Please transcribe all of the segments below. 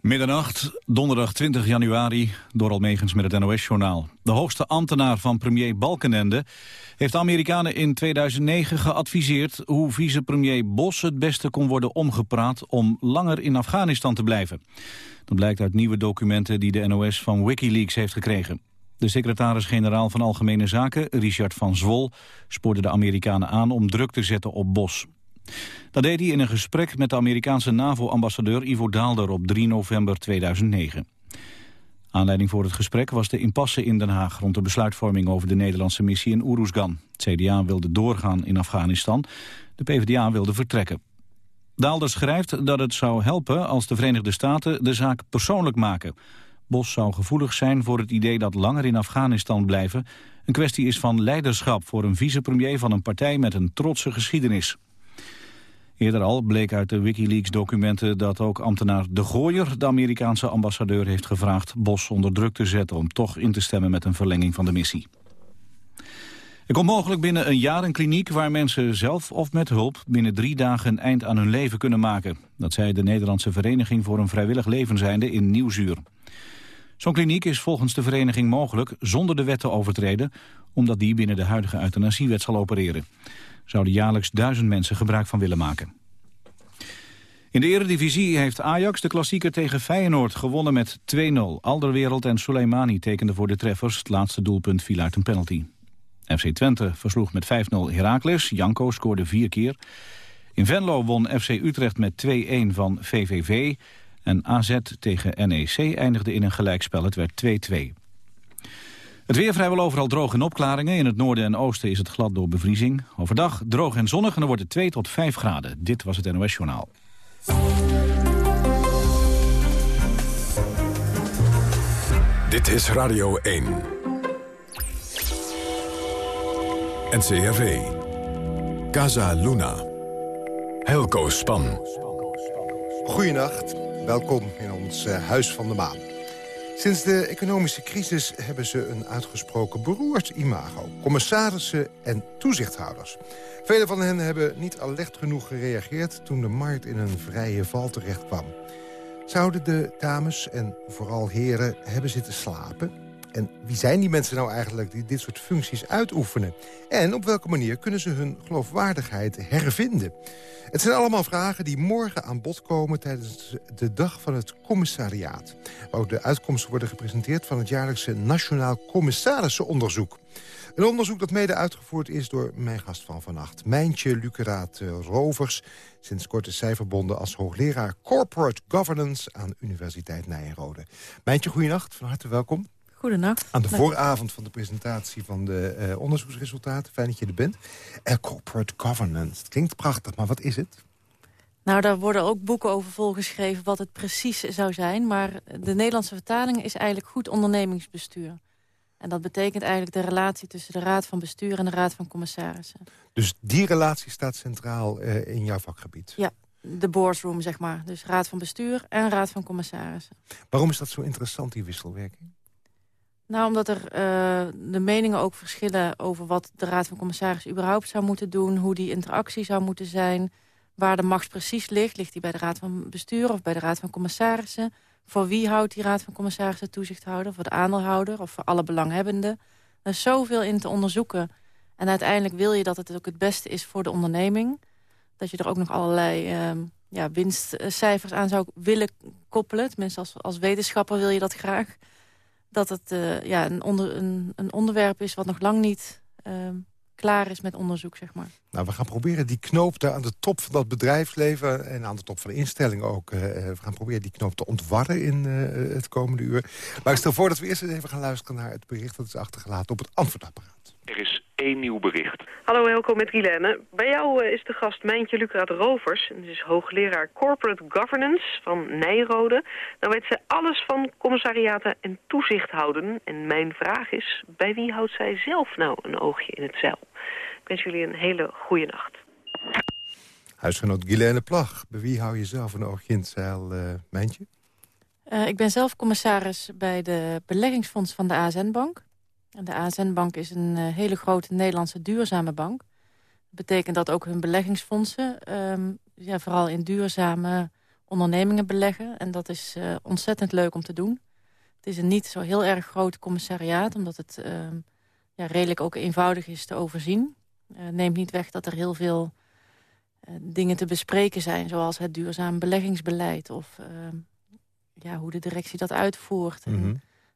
Middernacht, donderdag 20 januari, door Almegens met het NOS-journaal. De hoogste ambtenaar van premier Balkenende heeft de Amerikanen in 2009 geadviseerd hoe vicepremier Bos het beste kon worden omgepraat om langer in Afghanistan te blijven. Dat blijkt uit nieuwe documenten die de NOS van Wikileaks heeft gekregen. De secretaris-generaal van Algemene Zaken, Richard van Zwol, spoorde de Amerikanen aan om druk te zetten op Bos. Dat deed hij in een gesprek met de Amerikaanse NAVO-ambassadeur Ivo Daalder op 3 november 2009. Aanleiding voor het gesprek was de impasse in Den Haag... rond de besluitvorming over de Nederlandse missie in Oeruzgan. Het CDA wilde doorgaan in Afghanistan. De PvdA wilde vertrekken. Daalder schrijft dat het zou helpen als de Verenigde Staten de zaak persoonlijk maken. Bos zou gevoelig zijn voor het idee dat langer in Afghanistan blijven... een kwestie is van leiderschap voor een vicepremier van een partij met een trotse geschiedenis. Eerder al bleek uit de Wikileaks-documenten dat ook ambtenaar De Gooier... de Amerikaanse ambassadeur heeft gevraagd Bos onder druk te zetten... om toch in te stemmen met een verlenging van de missie. Er komt mogelijk binnen een jaar een kliniek waar mensen zelf of met hulp... binnen drie dagen een eind aan hun leven kunnen maken. Dat zei de Nederlandse Vereniging voor een Vrijwillig Levenzijnde in Nieuwzuur. Zo'n kliniek is volgens de vereniging mogelijk zonder de wet te overtreden... omdat die binnen de huidige euthanasiewet zal opereren zouden jaarlijks duizend mensen gebruik van willen maken. In de eredivisie heeft Ajax de klassieker tegen Feyenoord gewonnen met 2-0. Alderwereld en Soleimani tekenden voor de treffers. Het laatste doelpunt viel uit een penalty. FC Twente versloeg met 5-0 Heracles. Janko scoorde vier keer. In Venlo won FC Utrecht met 2-1 van VVV. En AZ tegen NEC eindigde in een gelijkspel. Het werd 2-2. Het weer vrijwel overal droog en opklaringen. In het noorden en oosten is het glad door bevriezing. Overdag droog en zonnig en dan wordt het 2 tot 5 graden. Dit was het NOS Journaal. Dit is Radio 1. NCRV. Casa Luna. Helco Span. Goedenacht, welkom in ons uh, Huis van de Maan. Sinds de economische crisis hebben ze een uitgesproken beroerd imago. Commissarissen en toezichthouders. Vele van hen hebben niet alert genoeg gereageerd... toen de markt in een vrije val terecht kwam. Zouden de dames en vooral heren hebben zitten slapen? En wie zijn die mensen nou eigenlijk die dit soort functies uitoefenen? En op welke manier kunnen ze hun geloofwaardigheid hervinden? Het zijn allemaal vragen die morgen aan bod komen tijdens de dag van het commissariaat. Waar ook de uitkomsten worden gepresenteerd van het jaarlijkse Nationaal Commissarissenonderzoek. Een onderzoek dat mede uitgevoerd is door mijn gast van vannacht. Mijntje Luceraat Rovers, sinds kort is zij verbonden als hoogleraar Corporate Governance aan Universiteit Nijenrode. Mijntje, goeienacht, van harte welkom. Goedenacht. Aan de vooravond van de presentatie van de uh, onderzoeksresultaten. Fijn dat je er bent. Uh, corporate governance. Het klinkt prachtig, maar wat is het? Nou, daar worden ook boeken over volgeschreven wat het precies zou zijn. Maar de Nederlandse vertaling is eigenlijk goed ondernemingsbestuur. En dat betekent eigenlijk de relatie tussen de Raad van Bestuur en de Raad van Commissarissen. Dus die relatie staat centraal uh, in jouw vakgebied? Ja, de boardroom, zeg maar. Dus Raad van Bestuur en Raad van Commissarissen. Waarom is dat zo interessant, die wisselwerking? Nou, omdat er uh, de meningen ook verschillen over wat de Raad van Commissarissen überhaupt zou moeten doen. Hoe die interactie zou moeten zijn. Waar de macht precies ligt. Ligt die bij de Raad van Bestuur of bij de Raad van Commissarissen? Voor wie houdt die Raad van Commissarissen toezichthouder? Voor de aandeelhouder of voor alle belanghebbenden? Er is zoveel in te onderzoeken. En uiteindelijk wil je dat het ook het beste is voor de onderneming. Dat je er ook nog allerlei uh, ja, winstcijfers aan zou willen koppelen. Tenminste, als, als wetenschapper wil je dat graag dat het uh, ja, een, onder, een, een, onderwerp is wat nog lang niet uh, klaar is met onderzoek, zeg maar. Nou, we gaan proberen die knoop daar aan de top van dat bedrijfsleven... en aan de top van de instelling ook... Uh, we gaan proberen die knoop te ontwarren in het komende uur. Maar ik stel voor dat we eerst eens even gaan luisteren naar het bericht... dat is achtergelaten op het antwoordapparaat. Er is één nieuw bericht. Hallo Helco met Guilaine. Bij jou uh, is de gast Mijntje Lucraat Rovers. Ze is hoogleraar Corporate Governance van Nijrode. Nou weet ze alles van commissariaten en toezicht houden. En mijn vraag is, bij wie houdt zij zelf nou een oogje in het zeil? Ik wens jullie een hele goede nacht. Huisgenoot Guilaine Plag, bij wie hou je zelf een oogje in het zeil, uh, Mijntje? Uh, ik ben zelf commissaris bij de beleggingsfonds van de ASN-bank. De ASN-bank is een uh, hele grote Nederlandse duurzame bank. Dat betekent dat ook hun beleggingsfondsen... Um, ja, vooral in duurzame ondernemingen beleggen. En dat is uh, ontzettend leuk om te doen. Het is een niet zo heel erg groot commissariaat... omdat het ehm, ja, redelijk ook eenvoudig is te overzien. Uh, neemt niet weg dat er heel veel dingen te bespreken zijn... zoals het duurzaam beleggingsbeleid... of ehm, ja, hoe de directie dat uitvoert.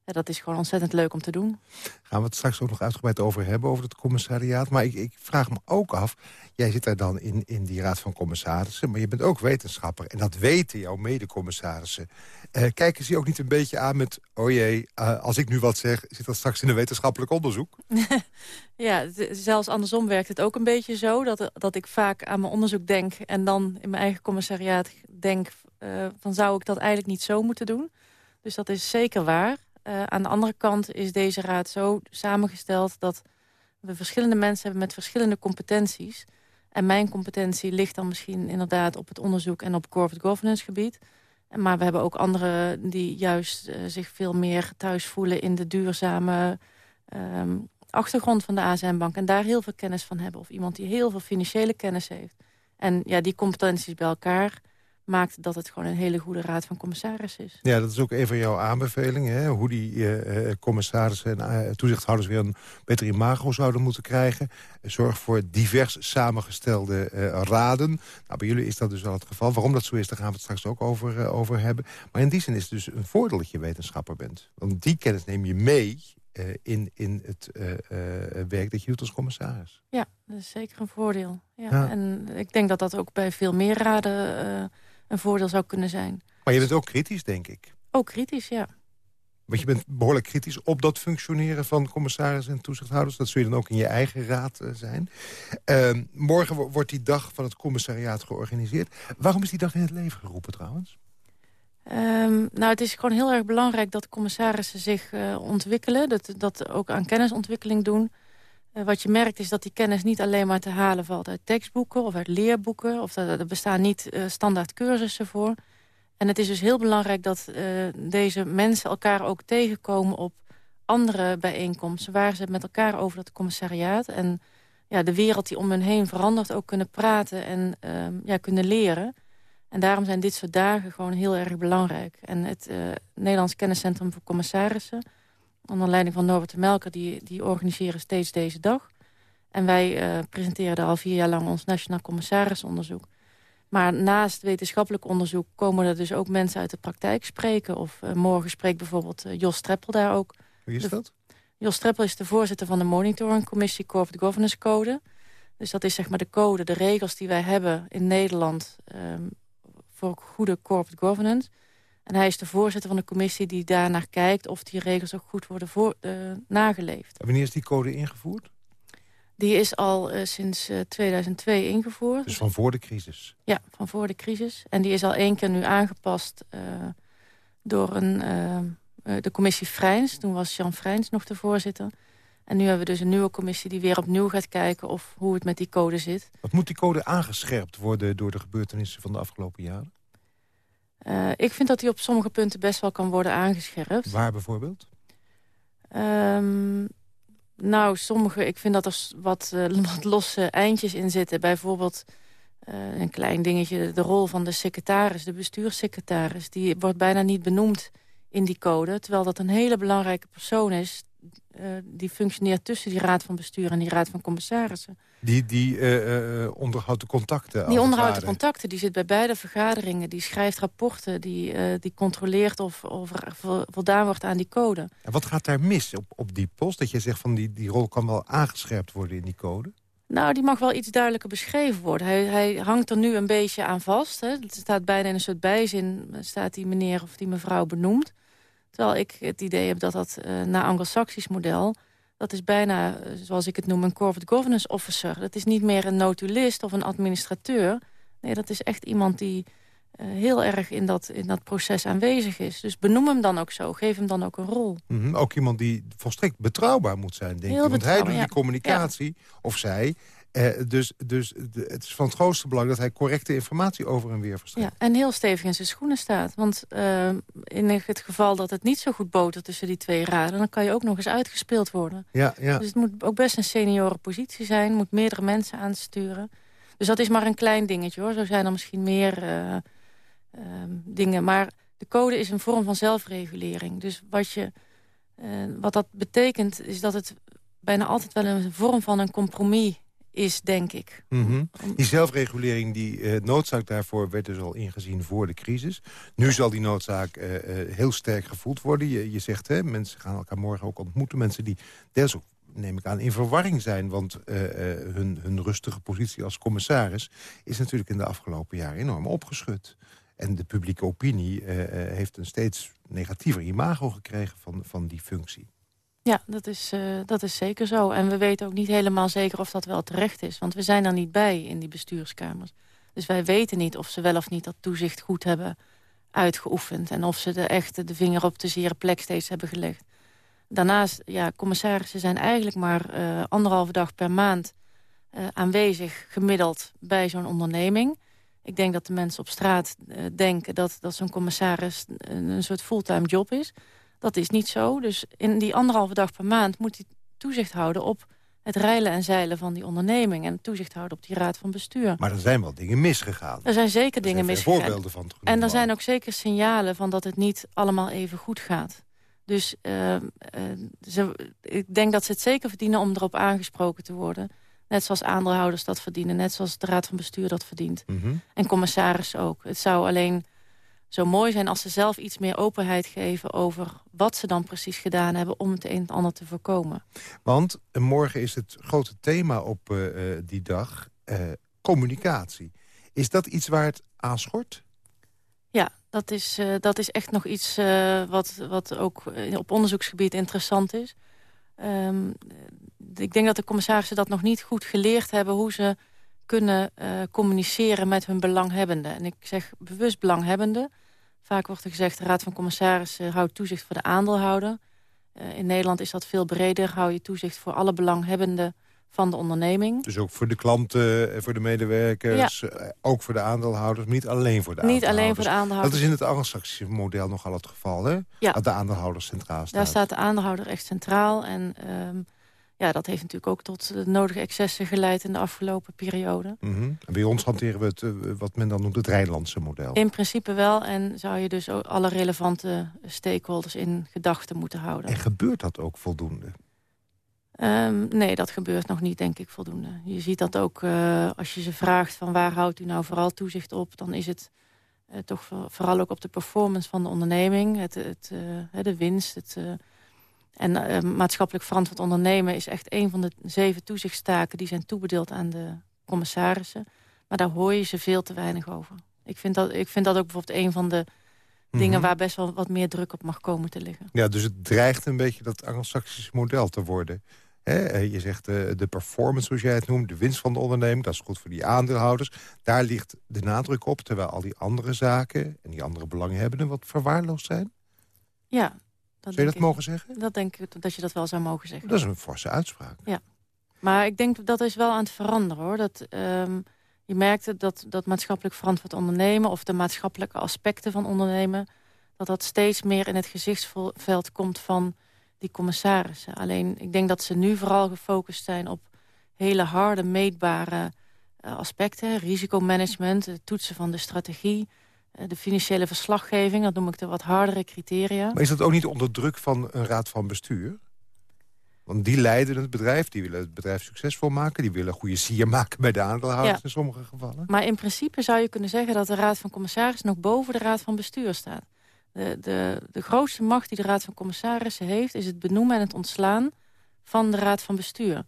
Ja, dat is gewoon ontzettend leuk om te doen. Gaan we het straks ook nog uitgebreid over hebben, over het commissariaat. Maar ik, ik vraag me ook af, jij zit daar dan in, in die raad van commissarissen... maar je bent ook wetenschapper en dat weten jouw medecommissarissen. Eh, kijken ze je ook niet een beetje aan met... oh jee, eh, als ik nu wat zeg, zit dat straks in een wetenschappelijk onderzoek? ja, zelfs andersom werkt het ook een beetje zo... Dat, dat ik vaak aan mijn onderzoek denk en dan in mijn eigen commissariaat denk... Uh, van zou ik dat eigenlijk niet zo moeten doen... Dus dat is zeker waar. Uh, aan de andere kant is deze raad zo samengesteld... dat we verschillende mensen hebben met verschillende competenties. En mijn competentie ligt dan misschien inderdaad op het onderzoek... en op corporate governance gebied. Maar we hebben ook anderen die juist uh, zich veel meer thuis voelen... in de duurzame um, achtergrond van de ASM-bank... en daar heel veel kennis van hebben. Of iemand die heel veel financiële kennis heeft. En ja, die competenties bij elkaar maakt dat het gewoon een hele goede raad van commissarissen is. Ja, dat is ook een van jouw aanbevelingen. Hè? Hoe die uh, commissarissen en uh, toezichthouders weer een beter imago zouden moeten krijgen. Zorg voor divers samengestelde raden. Nou, bij jullie is dat dus wel het geval. Waarom dat zo is, daar gaan we het straks ook over, over hebben. Maar in die zin is het dus een voordeel dat je wetenschapper bent. Want die kennis neem je mee in, in het werk dat je doet als commissaris. Ja, dat is zeker een voordeel. Ja. ja. En ik denk dat dat ook bij veel meer raden een voordeel zou kunnen zijn. Maar je bent ook kritisch, denk ik. Ook kritisch, ja. Want je bent behoorlijk kritisch op dat functioneren van commissarissen en toezichthouders. Dat zul je dan ook in je eigen raad uh, zijn. Uh, morgen wordt die dag van het commissariaat georganiseerd. Waarom is die dag in het leven geroepen trouwens? Um, nou, het is gewoon heel erg belangrijk dat commissarissen zich uh, ontwikkelen. Dat, dat ook aan kennisontwikkeling doen. Uh, wat je merkt is dat die kennis niet alleen maar te halen valt uit tekstboeken of uit leerboeken. Of dat, er bestaan niet uh, standaard cursussen voor. En het is dus heel belangrijk dat uh, deze mensen elkaar ook tegenkomen op andere bijeenkomsten. Waar ze met elkaar over dat commissariaat en ja, de wereld die om hen heen verandert ook kunnen praten en ehm, ja, kunnen leren. En daarom zijn dit soort dagen gewoon heel erg belangrijk. En het Nederlands Kenniscentrum voor Commissarissen onder leiding van Norbert de Melker, die, die organiseren steeds deze dag. En wij uh, presenteren al vier jaar lang ons Nationaal Commissarisonderzoek. Maar naast wetenschappelijk onderzoek komen er dus ook mensen uit de praktijk spreken. Of uh, morgen spreekt bijvoorbeeld uh, Jos Streppel daar ook. Wie is dat? Jos Streppel is de voorzitter van de monitoringcommissie Corporate Governance Code. Dus dat is zeg maar de code, de regels die wij hebben in Nederland... Um, voor goede corporate governance. En hij is de voorzitter van de commissie die daarnaar kijkt... of die regels ook goed worden voor, uh, nageleefd. En wanneer is die code ingevoerd? Die is al uh, sinds uh, 2002 ingevoerd. Dus van voor de crisis? Ja, van voor de crisis. En die is al één keer nu aangepast door een, de commissie Vrijns. Toen was Jan Vrijns nog de voorzitter. En nu hebben we dus een nieuwe commissie die weer opnieuw gaat kijken... of hoe het met die code zit. Wat moet die code aangescherpt worden door de gebeurtenissen van de afgelopen jaren? Uh, ik vind dat die op sommige punten best wel kan worden aangescherpt. Waar bijvoorbeeld? Um, nou, sommige, ik vind dat er wat, uh, wat losse eindjes in zitten. Bijvoorbeeld uh, een klein dingetje, de rol van de secretaris, de bestuurssecretaris. Die wordt bijna niet benoemd in die code. Terwijl dat een hele belangrijke persoon is die functioneert tussen die raad van bestuur en die raad van commissarissen. Die, die uh, onderhoudt de contacten? Die onderhoudt de contacten. Die zit bij beide vergaderingen. Die schrijft rapporten. Die, uh, die controleert of, of er voldaan wordt aan die code. En wat gaat daar mis op, op die post? Dat je zegt van die, die rol kan wel aangescherpt worden in die code? Nou, die mag wel iets duidelijker beschreven worden. Hij, hij hangt er nu een beetje aan vast. Hè. Het staat bijna in een soort bijzin, staat die meneer of die mevrouw benoemd. Terwijl ik het idee heb dat dat uh, na Anglo-Saxisch model... dat is bijna, uh, zoals ik het noem, een corporate governance officer. Dat is niet meer een notulist of een administrateur. Nee, dat is echt iemand die uh, heel erg in dat, in dat proces aanwezig is. Dus benoem hem dan ook zo, geef hem dan ook een rol. Mm -hmm. Ook iemand die volstrekt betrouwbaar moet zijn, denk ik. Want hij doet ja. die communicatie, ja. of zij... Uh, dus dus de, het is van het grootste belang dat hij correcte informatie over en weer verstrekt. Ja, en heel stevig in zijn schoenen staat. Want uh, in het geval dat het niet zo goed botert tussen die twee raden... dan kan je ook nog eens uitgespeeld worden. Ja, ja. Dus het moet ook best een senioren positie zijn. moet meerdere mensen aansturen. Dus dat is maar een klein dingetje hoor. Zo zijn er misschien meer uh, ehm, dingen. Maar de code is een vorm van zelfregulering. Dus wat, je, eh, wat dat betekent is dat het bijna altijd wel een vorm van een compromis is, denk ik. Mhm. Die zelfregulering, die uh, noodzaak daarvoor werd dus al ingezien voor de crisis. Nu zal die noodzaak uh, heel sterk gevoeld worden. Je, je zegt, hè, mensen gaan elkaar morgen ook ontmoeten. Mensen die deels ook, neem ik aan, in verwarring zijn. Want hun, hun rustige positie als commissaris... is natuurlijk in de afgelopen jaren enorm opgeschud. En de publieke opinie heeft een steeds negatiever imago gekregen van, van die functie. Ja, dat is, uh, dat is zeker zo. En we weten ook niet helemaal zeker of dat wel terecht is. Want we zijn er niet bij in die bestuurskamers. Dus wij weten niet of ze wel of niet dat toezicht goed hebben uitgeoefend. En of ze de echte de vinger op de zere plek steeds hebben gelegd. Daarnaast, ja, commissarissen zijn eigenlijk maar uh, anderhalve dag per maand uh, aanwezig gemiddeld bij zo'n onderneming. Ik denk dat de mensen op straat denken dat, dat zo'n commissaris een, een soort fulltime job is. Dat is niet zo. Dus in die anderhalve dag per maand moet hij toezicht houden op het reilen en zeilen van die onderneming... en toezicht houden op die raad van bestuur. Maar er zijn wel dingen misgegaan. Er zijn zeker dingen misgegaan. voorbeelden van En er zijn ook zeker signalen van dat het niet allemaal even goed gaat. Dus uh, uh, ze, ik denk dat ze het zeker verdienen om erop aangesproken te worden. Net zoals aandeelhouders dat verdienen. Net zoals de raad van bestuur dat verdient. Mhm. En commissaris ook. Het zou alleen zo mooi zijn als ze zelf iets meer openheid geven... over wat ze dan precies gedaan hebben om het een en ander te voorkomen. Want morgen is het grote thema op uh, die dag uh, communicatie. Is dat iets waar het aan schort? Ja, dat is, uh, dat is echt nog iets wat, wat ook op onderzoeksgebied interessant is. Um, ik denk dat de commissarissen dat nog niet goed geleerd hebben... hoe ze kunnen communiceren met hun belanghebbenden. En ik zeg bewust belanghebbenden... Vaak wordt er gezegd, de Raad van Commissarissen houdt toezicht voor de aandeelhouder. Uh, in Nederland is dat veel breder. Hou je toezicht voor alle belanghebbenden van de onderneming. Dus ook voor de klanten, voor de medewerkers, ja. Eh, ook voor de aandeelhouders, niet alleen voor de niet aandeelhouders. Niet alleen voor de aandeelhouders. Dat is in het Anglo-Saxische model nogal het geval, hè? Ja. Dat de aandeelhouder centraal staat. Daar staat de aandeelhouder echt centraal. En um, ja, dat heeft natuurlijk ook tot de nodige excessen geleid in de afgelopen periode. Mm -hmm. Bij ons hanteren we het, uh, wat men dan noemt het Rijnlandse model. In principe wel. En zou je dus ook alle relevante stakeholders in gedachten moeten houden. En gebeurt dat ook voldoende? Um, nee, dat gebeurt nog niet, denk ik, voldoende. Je ziet dat ook uh, als je ze vraagt van waar houdt u nou vooral toezicht op... dan is het uh, toch vooral ook op de performance van de onderneming. Het, het, de winst, het en uh, maatschappelijk verantwoord ondernemen is echt een van de zeven toezichtstaken... die zijn toebedeeld aan de commissarissen. Maar daar hoor je ze veel te weinig over. Ik vind dat, ik vind dat ook bijvoorbeeld een van de dingen... Mhm. waar best wel wat meer druk op mag komen te liggen. Ja, dus het dreigt een beetje dat Anglo-Saxische model te worden. He, je zegt uh, de performance, zoals jij het noemt, de winst van de onderneming... dat is goed voor die aandeelhouders. Daar ligt de nadruk op, terwijl al die andere zaken... en die andere belanghebbenden wat verwaarloosd zijn? Ja, Zou je dat ik, mogen zeggen? Dat denk ik dat je dat wel zou mogen zeggen. Dat is een forse uitspraak. Ja. Maar ik denk dat is wel aan het veranderen hoor. Dat, um, je merkt dat, dat maatschappelijk verantwoord ondernemen... of de maatschappelijke aspecten van ondernemen... dat dat steeds meer in het gezichtsveld komt van die commissarissen. Alleen ik denk dat ze nu vooral gefocust zijn op hele harde, meetbare uh, aspecten. Risicomanagement, het toetsen van de strategie de financiële verslaggeving, dat noem ik de wat hardere criteria. Maar is dat ook niet onder druk van een raad van bestuur? Want die leiden het bedrijf, die willen het bedrijf succesvol maken... die willen goede sier maken bij de aandeelhouders ja. in sommige gevallen. Maar in principe zou je kunnen zeggen dat de raad van commissarissen... nog boven de raad van bestuur staat. De, de, de grootste macht die de raad van commissarissen heeft... is het benoemen en het ontslaan van de raad van bestuur.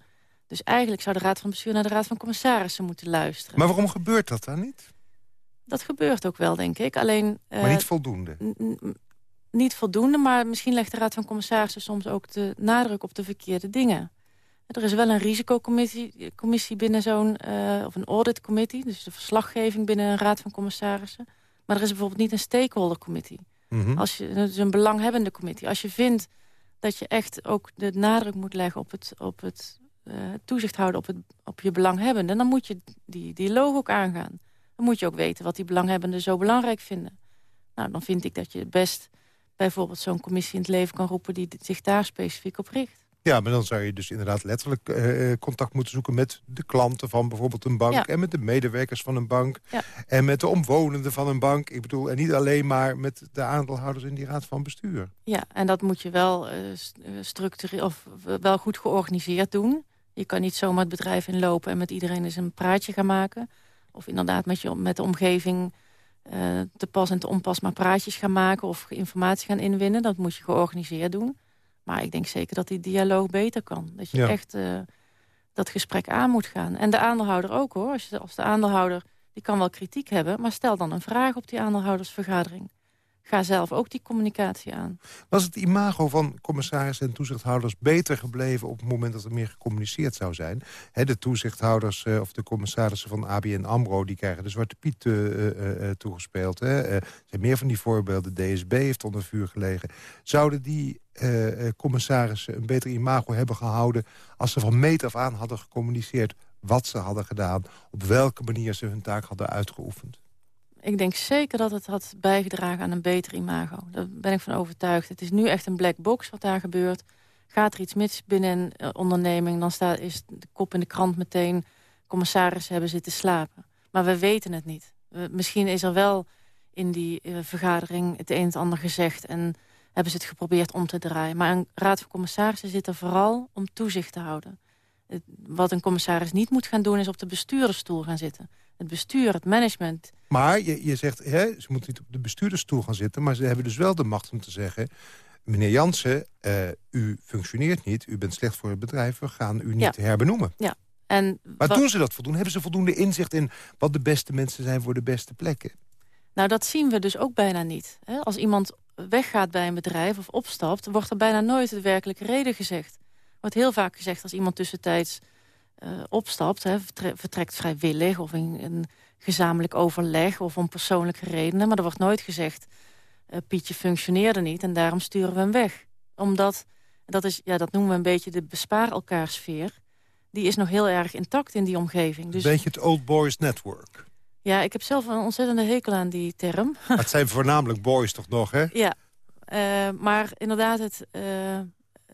Dus eigenlijk zou de raad van bestuur naar de raad van commissarissen moeten luisteren. Maar waarom gebeurt dat dan niet? Dat gebeurt ook wel, denk ik. Alleen, uh, maar niet voldoende? Niet voldoende, maar misschien legt de Raad van Commissarissen... soms ook de nadruk op de verkeerde dingen. Er is wel een risicocommissie commissie binnen zo'n... Uh, of een auditcommissie, dus de verslaggeving binnen een Raad van Commissarissen. Maar er is bijvoorbeeld niet een stakeholder committee. Mm -hmm. Als je, dus een belanghebbende commissie. Als je vindt dat je echt ook de nadruk moet leggen op het, op het uh, toezicht houden... Op, het, op je belanghebbende, dan moet je die, die logo ook aangaan dan moet je ook weten wat die belanghebbenden zo belangrijk vinden. Nou, dan vind ik dat je best bijvoorbeeld zo'n commissie in het leven kan roepen... die zich daar specifiek op richt. Ja, maar dan zou je dus inderdaad letterlijk uh, contact moeten zoeken... met de klanten van bijvoorbeeld een bank... en met de medewerkers van een bank... Ja. en met de omwonenden van een bank. Ik bedoel, en niet alleen maar met de aandeelhouders in die raad van bestuur. Ja, en dat moet je wel, uh, structureel of wel goed georganiseerd doen. Je kan niet zomaar het bedrijf inlopen en met iedereen eens een praatje gaan maken. Of inderdaad met, je, met de omgeving te pas en te onpas maar praatjes gaan maken... of informatie gaan inwinnen. Dat moet je georganiseerd doen. Maar ik denk zeker dat die dialoog beter kan. Dat je echt uh, dat gesprek aan moet gaan. En de aandeelhouder ook hoor. Als, je, als de aandeelhouder, die kan wel kritiek hebben... maar stel dan een vraag op die aandeelhoudersvergadering ga zelf ook die communicatie aan. Was het imago van commissarissen en toezichthouders beter gebleven... op het moment dat er meer gecommuniceerd zou zijn? de toezichthouders uh, of de commissarissen van ABN AMRO... die krijgen de Zwarte Piet uh, toegespeeld. Er zijn meer van die voorbeelden. DSB heeft onder vuur gelegen. Zouden die commissarissen een beter imago hebben gehouden... als ze van meet af aan hadden gecommuniceerd wat ze hadden gedaan... op welke manier ze hun taak hadden uitgeoefend? Ik denk zeker dat het had bijgedragen aan een beter imago. Daar ben ik van overtuigd. Het is nu echt een black box wat daar gebeurt. Gaat er iets mis binnen een eh, onderneming... dan staat, is de kop in de krant meteen... commissarissen hebben zitten slapen. Maar we weten het niet. misschien is er wel in die uh, vergadering het een en het ander gezegd... en hebben ze het geprobeerd om te draaien. Maar een raad van commissarissen zit er vooral om toezicht te houden. wat een commissaris niet moet gaan doen... is op de bestuurdersstoel gaan zitten het bestuur, het management. Maar je, je zegt, hè, ze moeten niet op de bestuurdersstoel gaan zitten... maar ze hebben dus wel de macht om te zeggen... meneer Jansen, uh, u functioneert niet, u bent slecht voor het bedrijf... we gaan u niet herbenoemen. Ja. En maar doen ze dat voldoende? Hebben ze voldoende inzicht in wat de beste mensen zijn voor de beste plekken? Nou, dat zien we dus ook bijna niet. Als iemand weggaat bij een bedrijf of opstapt... wordt er bijna nooit de werkelijke reden gezegd. Wordt heel vaak gezegd als iemand tussentijds uh, opstapt, hè, vertrekt vrijwillig of in een gezamenlijk overleg of om persoonlijke redenen. Maar er wordt nooit gezegd, uh, Pietje functioneerde niet en daarom sturen we hem weg. Omdat, dat, is, ja, dat noemen we een beetje de bespaar elkaar sfeer. Die is nog heel erg intact in die omgeving. Dus, een beetje het Old Boys Network. Ja, ik heb zelf een ontzettende hekel aan die term. het zijn voornamelijk boys toch nog, hè? Ja, uh, maar inderdaad het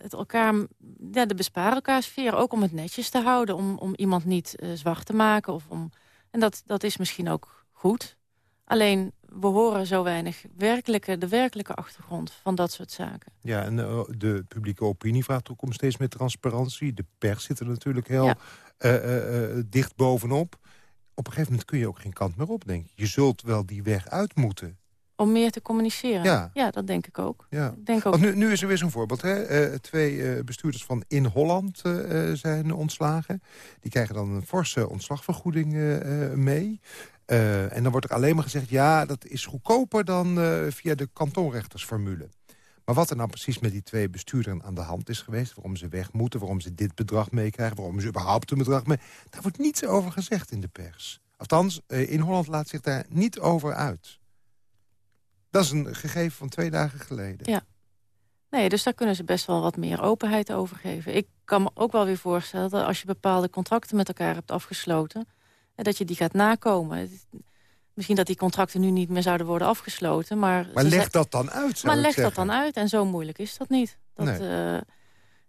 het elkaar, ja, de besparen elkaar sfeer. Ook om het netjes te houden. Om, om iemand niet uh, zwart te maken. Of om, en dat, dat is misschien ook goed. Alleen, we horen zo weinig werkelijke, de werkelijke achtergrond van dat soort zaken. Ja, en uh, de publieke opinie vraagt ook om steeds meer transparantie. De pers zit er natuurlijk heel ja. uh, dicht bovenop. Op een gegeven moment kun je ook geen kant meer op, denk Je zult wel die weg uit moeten. Om meer te communiceren? Ja, ja dat denk ik ook. Ja. Ik denk ook... Want nu, nu is er weer zo'n voorbeeld. Hè? Uh, twee uh, bestuurders van In Holland uh, zijn ontslagen. Die krijgen dan een forse ontslagvergoeding mee. en dan wordt er alleen maar gezegd... ja, dat is goedkoper dan via de kantonrechtersformule. Maar wat er nou precies met die twee bestuurders aan de hand is geweest... waarom ze weg moeten, waarom ze dit bedrag meekrijgen... waarom ze überhaupt een bedrag mee... daar wordt niets over gezegd in de pers. Althans, In Holland laat zich daar niet over uit. Dat is een gegeven van twee dagen geleden. Ja. Nee, dus daar kunnen ze best wel wat meer openheid over geven. Ik kan me ook wel weer voorstellen dat als je bepaalde contracten met elkaar hebt afgesloten... dat je die gaat nakomen. Misschien dat die contracten nu niet meer zouden worden afgesloten. Maar, maar leg dat dan uit, Maar leg dat dan uit. En zo moeilijk is dat niet. Dat, nee. uh,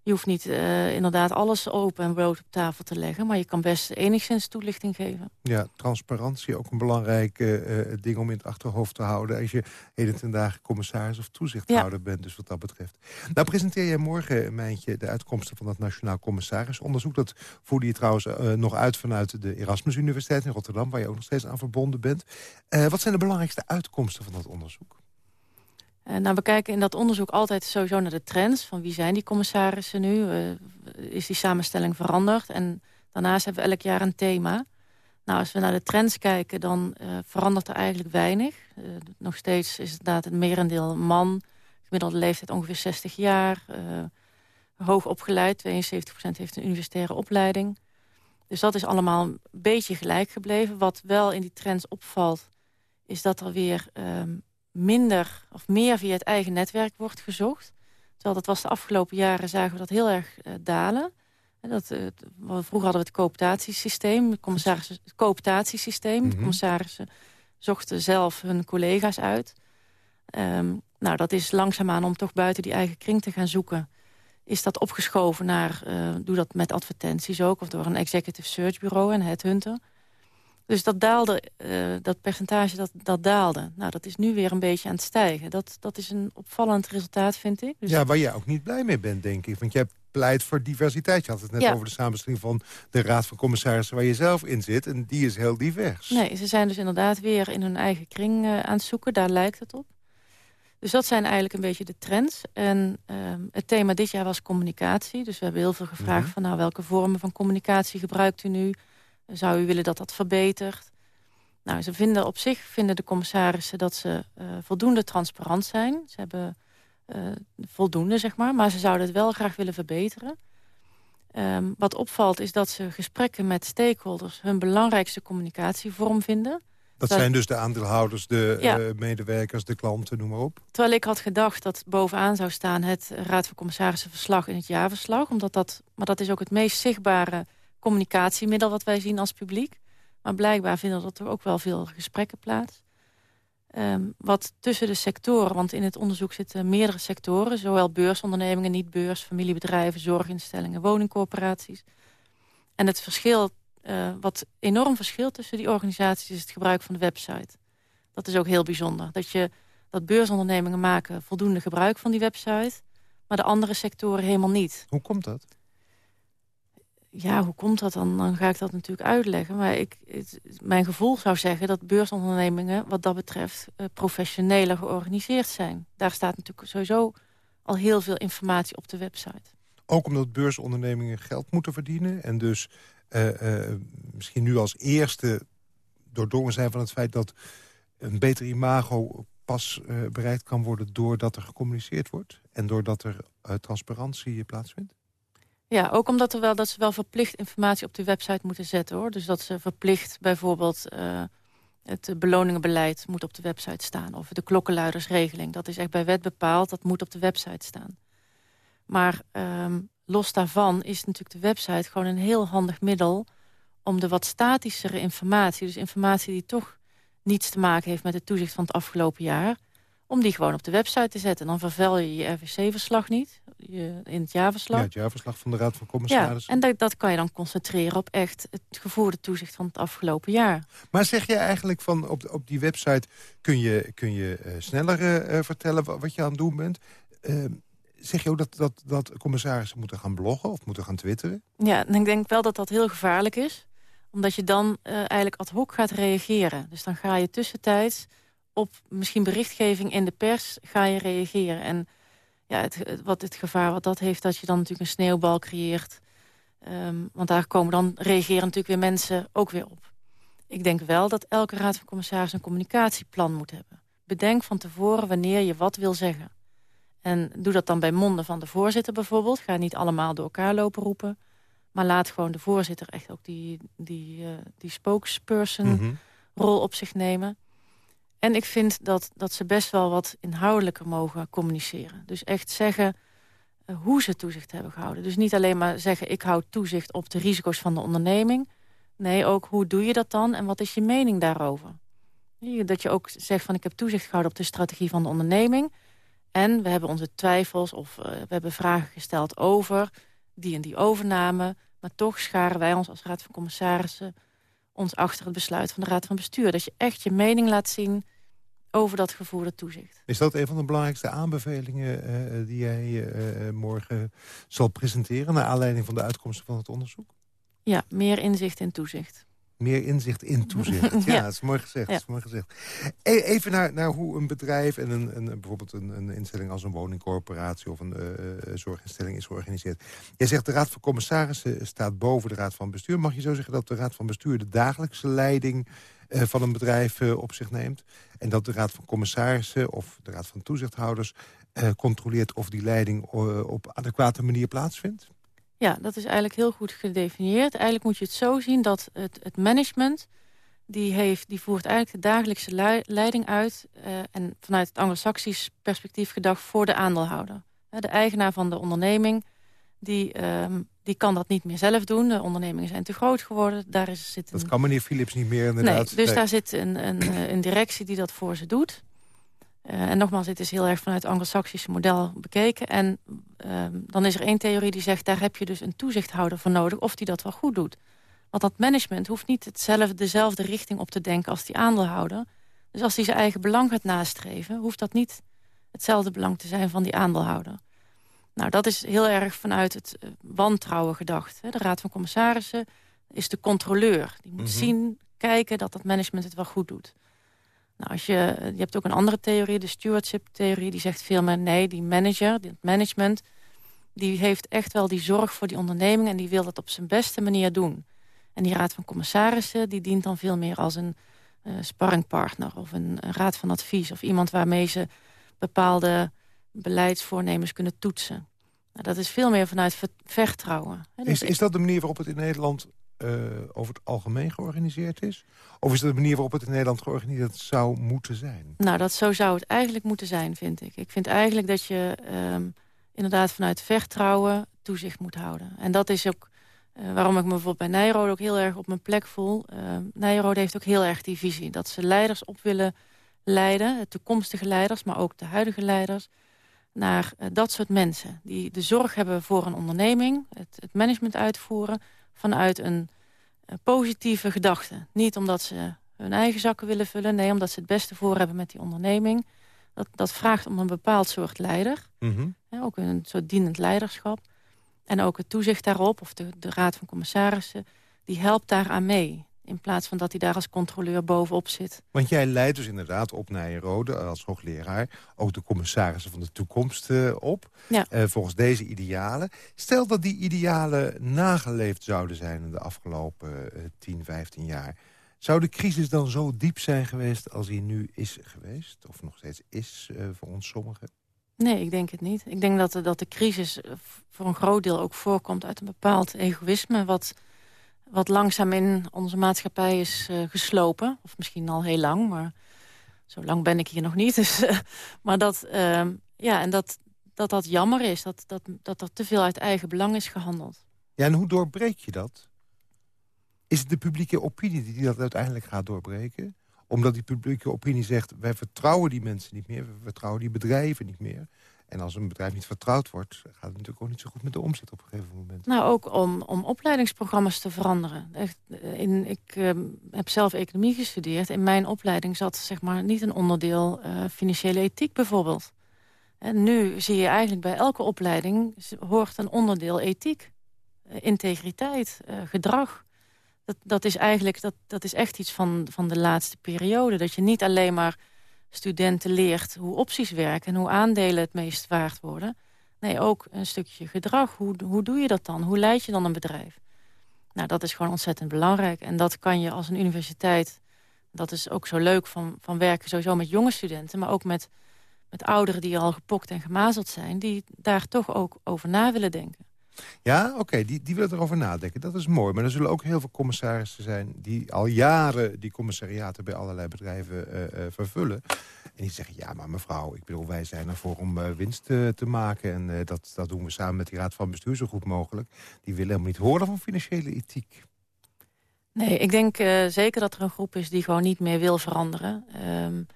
je hoeft niet uh, inderdaad alles open en brood op tafel te leggen... maar je kan best enigszins toelichting geven. Ja, transparantie ook een belangrijk uh, ding om in het achterhoofd te houden... als je heden ten dagen commissaris of toezichthouder ja. bent, dus wat dat betreft. Nou presenteer jij morgen, Mijntje, de uitkomsten van dat Nationaal Commissarisonderzoek. Dat voerde je trouwens uh, nog uit vanuit de Erasmus Universiteit in Rotterdam... waar je ook nog steeds aan verbonden bent. wat zijn de belangrijkste uitkomsten van dat onderzoek? Uh, nou, we kijken in dat onderzoek altijd sowieso naar de trends. Van wie zijn die commissarissen nu? Uh, is die samenstelling veranderd? En daarnaast hebben we elk jaar een thema. Nou, als we naar de trends kijken, dan uh, verandert er eigenlijk weinig. nog steeds is het inderdaad het merendeel man. Gemiddelde leeftijd ongeveer 60 jaar. hoog opgeleid, 72% heeft een universitaire opleiding. Dus dat is allemaal een beetje gelijk gebleven. Wat wel in die trends opvalt, is dat er weer... Um, minder of meer via het eigen netwerk wordt gezocht. Terwijl dat was de afgelopen jaren zagen we dat heel erg uh, dalen. En dat, uh, vroeger hadden we het cooptatiesysteem, het, het cooptatiesysteem. Mm -hmm. De commissarissen zochten zelf hun collega's uit. Um, nou, dat is langzaamaan om toch buiten die eigen kring te gaan zoeken. is dat opgeschoven naar, uh, doe dat met advertenties ook... of door een executive search bureau en headhunter. Dus dat daalde, uh, dat percentage dat, dat daalde. Nou, dat is nu weer een beetje aan het stijgen. Dat, dat is een opvallend resultaat, vind ik. Dus ja, waar jij ook niet blij mee bent, denk ik. Want jij pleit voor diversiteit. Je had het net over de samenstelling van de Raad van Commissarissen... waar je zelf in zit, en die is heel divers. Nee, ze zijn dus inderdaad weer in hun eigen kring uh, aan het zoeken. Daar lijkt het op. Dus dat zijn eigenlijk een beetje de trends. En uh, het thema dit jaar was communicatie. Dus we hebben heel veel gevraagd mhm. van... nou, welke vormen van communicatie gebruikt u nu? Zou u willen dat dat verbetert? Nou, ze vinden op zich, vinden de commissarissen... dat ze uh, voldoende transparant zijn. Ze hebben uh, voldoende, zeg maar. Maar ze zouden het wel graag willen verbeteren. Um, wat opvalt is dat ze gesprekken met stakeholders... hun belangrijkste communicatievorm vinden... Dat zijn dus de aandeelhouders, de uh, medewerkers, de klanten, noem maar op. Terwijl ik had gedacht dat bovenaan zou staan... het Raad van Commissarissen verslag in het jaarverslag. Omdat dat, maar dat is ook het meest zichtbare communicatiemiddel... wat wij zien als publiek. Maar blijkbaar vinden dat er ook wel veel gesprekken plaats. Um, wat tussen de sectoren, want in het onderzoek zitten meerdere sectoren... zowel beursondernemingen, niet-beurs, familiebedrijven, zorginstellingen, woningcorporaties. En het verschil uh, wat enorm verschilt tussen die organisaties is het gebruik van de website. Dat is ook heel bijzonder. Dat, je, dat beursondernemingen maken voldoende gebruik van die website... maar de andere sectoren helemaal niet. Hoe komt dat? Ja, hoe komt dat dan? Dan ga ik dat natuurlijk uitleggen. Maar ik, mijn gevoel zou zeggen dat beursondernemingen... wat dat betreft uh, professioneler georganiseerd zijn. Daar staat natuurlijk sowieso al heel veel informatie op de website. Ook omdat beursondernemingen geld moeten verdienen... en dus uh, misschien nu als eerste doordrongen zijn van het feit... dat een beter imago pas bereikt kan worden doordat er gecommuniceerd wordt... en doordat er transparantie plaatsvindt? Ja, ook omdat er wel, dat ze wel verplicht informatie op de website moeten zetten. hoor. Dus dat ze verplicht bijvoorbeeld het beloningenbeleid moet op de website staan. Of de klokkenluidersregeling. Dat is echt bij wet bepaald, dat moet op de website staan. Maar um, los daarvan is natuurlijk de website gewoon een heel handig middel... om de wat statischere informatie, dus informatie die toch niets te maken heeft... met het toezicht van het afgelopen jaar, om die gewoon op de website te zetten. Dan vervuil je je RVC-verslag niet, je, in het jaarverslag. Ja, het jaarverslag van de Raad van Commissarissen. Ja, en dat, dat kan je dan concentreren op echt het gevoerde toezicht van het afgelopen jaar. Maar zeg je eigenlijk van op, op die website kun je, kun je uh, sneller uh, vertellen wat je aan het doen bent... Uh, zeg je ook dat, dat, dat commissarissen moeten gaan bloggen of moeten gaan twitteren? Ja, en ik denk wel dat dat heel gevaarlijk is. Omdat je dan uh, eigenlijk ad hoc gaat reageren. Dus dan ga je tussentijds op misschien berichtgeving in de pers ga je reageren. En ja, het, wat het gevaar wat dat heeft, dat je dan natuurlijk een sneeuwbal creëert. Um, want daar komen dan reageren natuurlijk weer mensen ook weer op. Ik denk wel dat elke raad van commissarissen een communicatieplan moet hebben. Bedenk van tevoren wanneer je wat wil zeggen. En doe dat dan bij monden van de voorzitter bijvoorbeeld. Ga niet allemaal door elkaar lopen roepen. Maar laat gewoon de voorzitter echt ook die, die, uh, die spokesperson mhm. rol op zich nemen. En ik vind dat, dat ze best wel wat inhoudelijker mogen communiceren. Dus echt zeggen uh, hoe ze toezicht hebben gehouden. Dus niet alleen maar zeggen ik hou toezicht op de risico's van de onderneming. Nee, ook hoe doe je dat dan en wat is je mening daarover? Dat je ook zegt van ik heb toezicht gehouden op de strategie van de onderneming... En we hebben onze twijfels of uh, we hebben vragen gesteld over die en die overname. Maar toch scharen wij ons als Raad van Commissarissen ons achter het besluit van de Raad van Bestuur. Dat je echt je mening laat zien over dat gevoerde toezicht. Is dat een van de belangrijkste aanbevelingen uh, die jij uh, morgen zal presenteren... naar aanleiding van de uitkomsten van het onderzoek? Ja, meer inzicht in toezicht meer inzicht in toezicht. Ja, dat is mooi gezegd. Ja. is mooi gezegd. E, even naar, naar hoe een bedrijf en een, een, bijvoorbeeld een, een instelling als een woningcorporatie of een uh, zorginstelling is georganiseerd. Jij zegt de Raad van Commissarissen staat boven de Raad van Bestuur. Mag je zo zeggen dat de Raad van Bestuur de dagelijkse leiding van een bedrijf uh, op zich neemt? En dat de Raad van Commissarissen of de Raad van Toezichthouders controleert of die leiding op adequate manier plaatsvindt? Ja, dat is eigenlijk heel goed gedefinieerd. Eigenlijk moet je het zo zien dat het, het management... Die, heeft, die voert eigenlijk de dagelijkse leiding uit... En vanuit het anglo-saxisch perspectief gedacht voor de aandeelhouder. De eigenaar van de onderneming die, um, die kan dat niet meer zelf doen. De ondernemingen zijn te groot geworden. Daar is, zit een... Dat kan meneer Philips niet meer inderdaad. Nee, dus daar zit een, een, eh, een directie die dat voor ze doet. Uh, en nogmaals, dit is heel erg vanuit het anglo-saxische model bekeken. En uh, dan is er één theorie die zegt... daar heb je dus een toezichthouder voor nodig of die dat wel goed doet. Want dat management hoeft niet hetzelfde, dezelfde richting op te denken als die aandeelhouder. Dus als hij zijn eigen belang gaat nastreven... hoeft dat niet hetzelfde belang te zijn van die aandeelhouder. Nou, dat is heel erg vanuit het uh, wantrouwen gedacht. Hè. De Raad van Commissarissen is de controleur. Die moet mm -hmm. zien, kijken dat dat management het wel goed doet. Nou, als je, je hebt ook een andere theorie, de stewardship-theorie... die zegt veel meer, nee, die manager, het management... die heeft echt wel die zorg voor die onderneming... en die wil dat op zijn beste manier doen. En die raad van commissarissen die dient dan veel meer als een uh, sparringpartner... of een, een, raad van advies, of iemand waarmee ze bepaalde beleidsvoornemens kunnen toetsen. Nou, dat is veel meer vanuit vertrouwen. Hè? Dus is, is dat de manier waarop het in Nederland uh, over het algemeen georganiseerd is? Of is dat de manier waarop het in Nederland georganiseerd zou moeten zijn? Nou, dat zo zou het eigenlijk moeten zijn, vind ik. Ik vind eigenlijk dat je um, inderdaad vanuit vertrouwen toezicht moet houden. En dat is ook uh, waarom ik me bijvoorbeeld bij Nijrode ook heel erg op mijn plek voel. Uh, Nijrode heeft ook heel erg die visie. Dat ze leiders op willen leiden, toekomstige leiders, maar ook de huidige leiders... naar uh, dat soort mensen die de zorg hebben voor een onderneming... het, het management uitvoeren vanuit een uh, positieve gedachte. Niet omdat ze hun eigen zakken willen vullen. Nee, omdat ze het beste voor hebben met die onderneming. Dat, dat vraagt om een bepaald soort leider. Mm -hmm. ja, ook een soort dienend leiderschap. En ook het toezicht daarop, of de, de raad van commissarissen... die helpt daaraan mee. In plaats van dat hij daar als controleur bovenop zit. Want jij leidt dus inderdaad op Nijenrode als hoogleraar... ook de commissarissen van de toekomst uh, op. Ja. Uh, volgens deze idealen. Stel dat die idealen nageleefd zouden zijn... in de afgelopen uh, 10, 15 jaar. Zou de crisis dan zo diep zijn geweest als die nu is geweest? Of nog steeds is voor ons sommigen? Nee, ik denk het niet. Ik denk dat dat de crisis voor een groot deel ook voorkomt uit een bepaald egoïsme... wat, wat langzaam in onze maatschappij is uh, geslopen. Of misschien al heel lang, maar zo lang ben ik hier nog niet. Dus, uh, maar dat, uh, ja, en dat, dat dat jammer is, dat, dat, dat er te veel uit eigen belang is gehandeld. Ja, en hoe doorbreek je dat? Is het de publieke opinie die dat uiteindelijk gaat doorbreken? Omdat die publieke opinie zegt... wij vertrouwen die mensen niet meer, we vertrouwen die bedrijven niet meer. En als een bedrijf niet vertrouwd wordt... gaat het natuurlijk ook niet zo goed met de omzet op een gegeven moment. Nou, ook om, om opleidingsprogramma's te veranderen. Echt, in, ik uh, heb zelf economie gestudeerd. In mijn opleiding zat zeg maar, niet een onderdeel uh, financiële ethiek bijvoorbeeld. En nu zie je eigenlijk bij elke opleiding... hoort een onderdeel ethiek. Integriteit, gedrag dat, dat is eigenlijk dat, dat is echt iets van, van de laatste periode. Dat je niet alleen maar studenten leert hoe opties werken... en hoe aandelen het meest waard worden. Nee, ook een stukje gedrag. Hoe, hoe doe je dat dan? Hoe leid je dan een bedrijf? Nou, dat is gewoon ontzettend belangrijk. En dat kan je als een universiteit... dat is ook zo leuk van, van werken sowieso met jonge studenten... maar ook met, met ouderen die al gepokt en gemazeld zijn... die daar toch ook over na willen denken. Ja, oké, die, die willen erover nadenken. Dat is mooi. Maar er zullen ook heel veel commissarissen zijn... die al jaren die commissariaten bij allerlei bedrijven uh, uh, vervullen. En die zeggen, ja, maar mevrouw, ik bedoel, wij zijn ervoor om uh, winst te maken. En dat, dat doen we samen met die raad van bestuur zo goed mogelijk. Die willen helemaal niet horen van financiële ethiek. Nee, ik denk zeker dat er een groep is die gewoon niet meer wil veranderen. Um,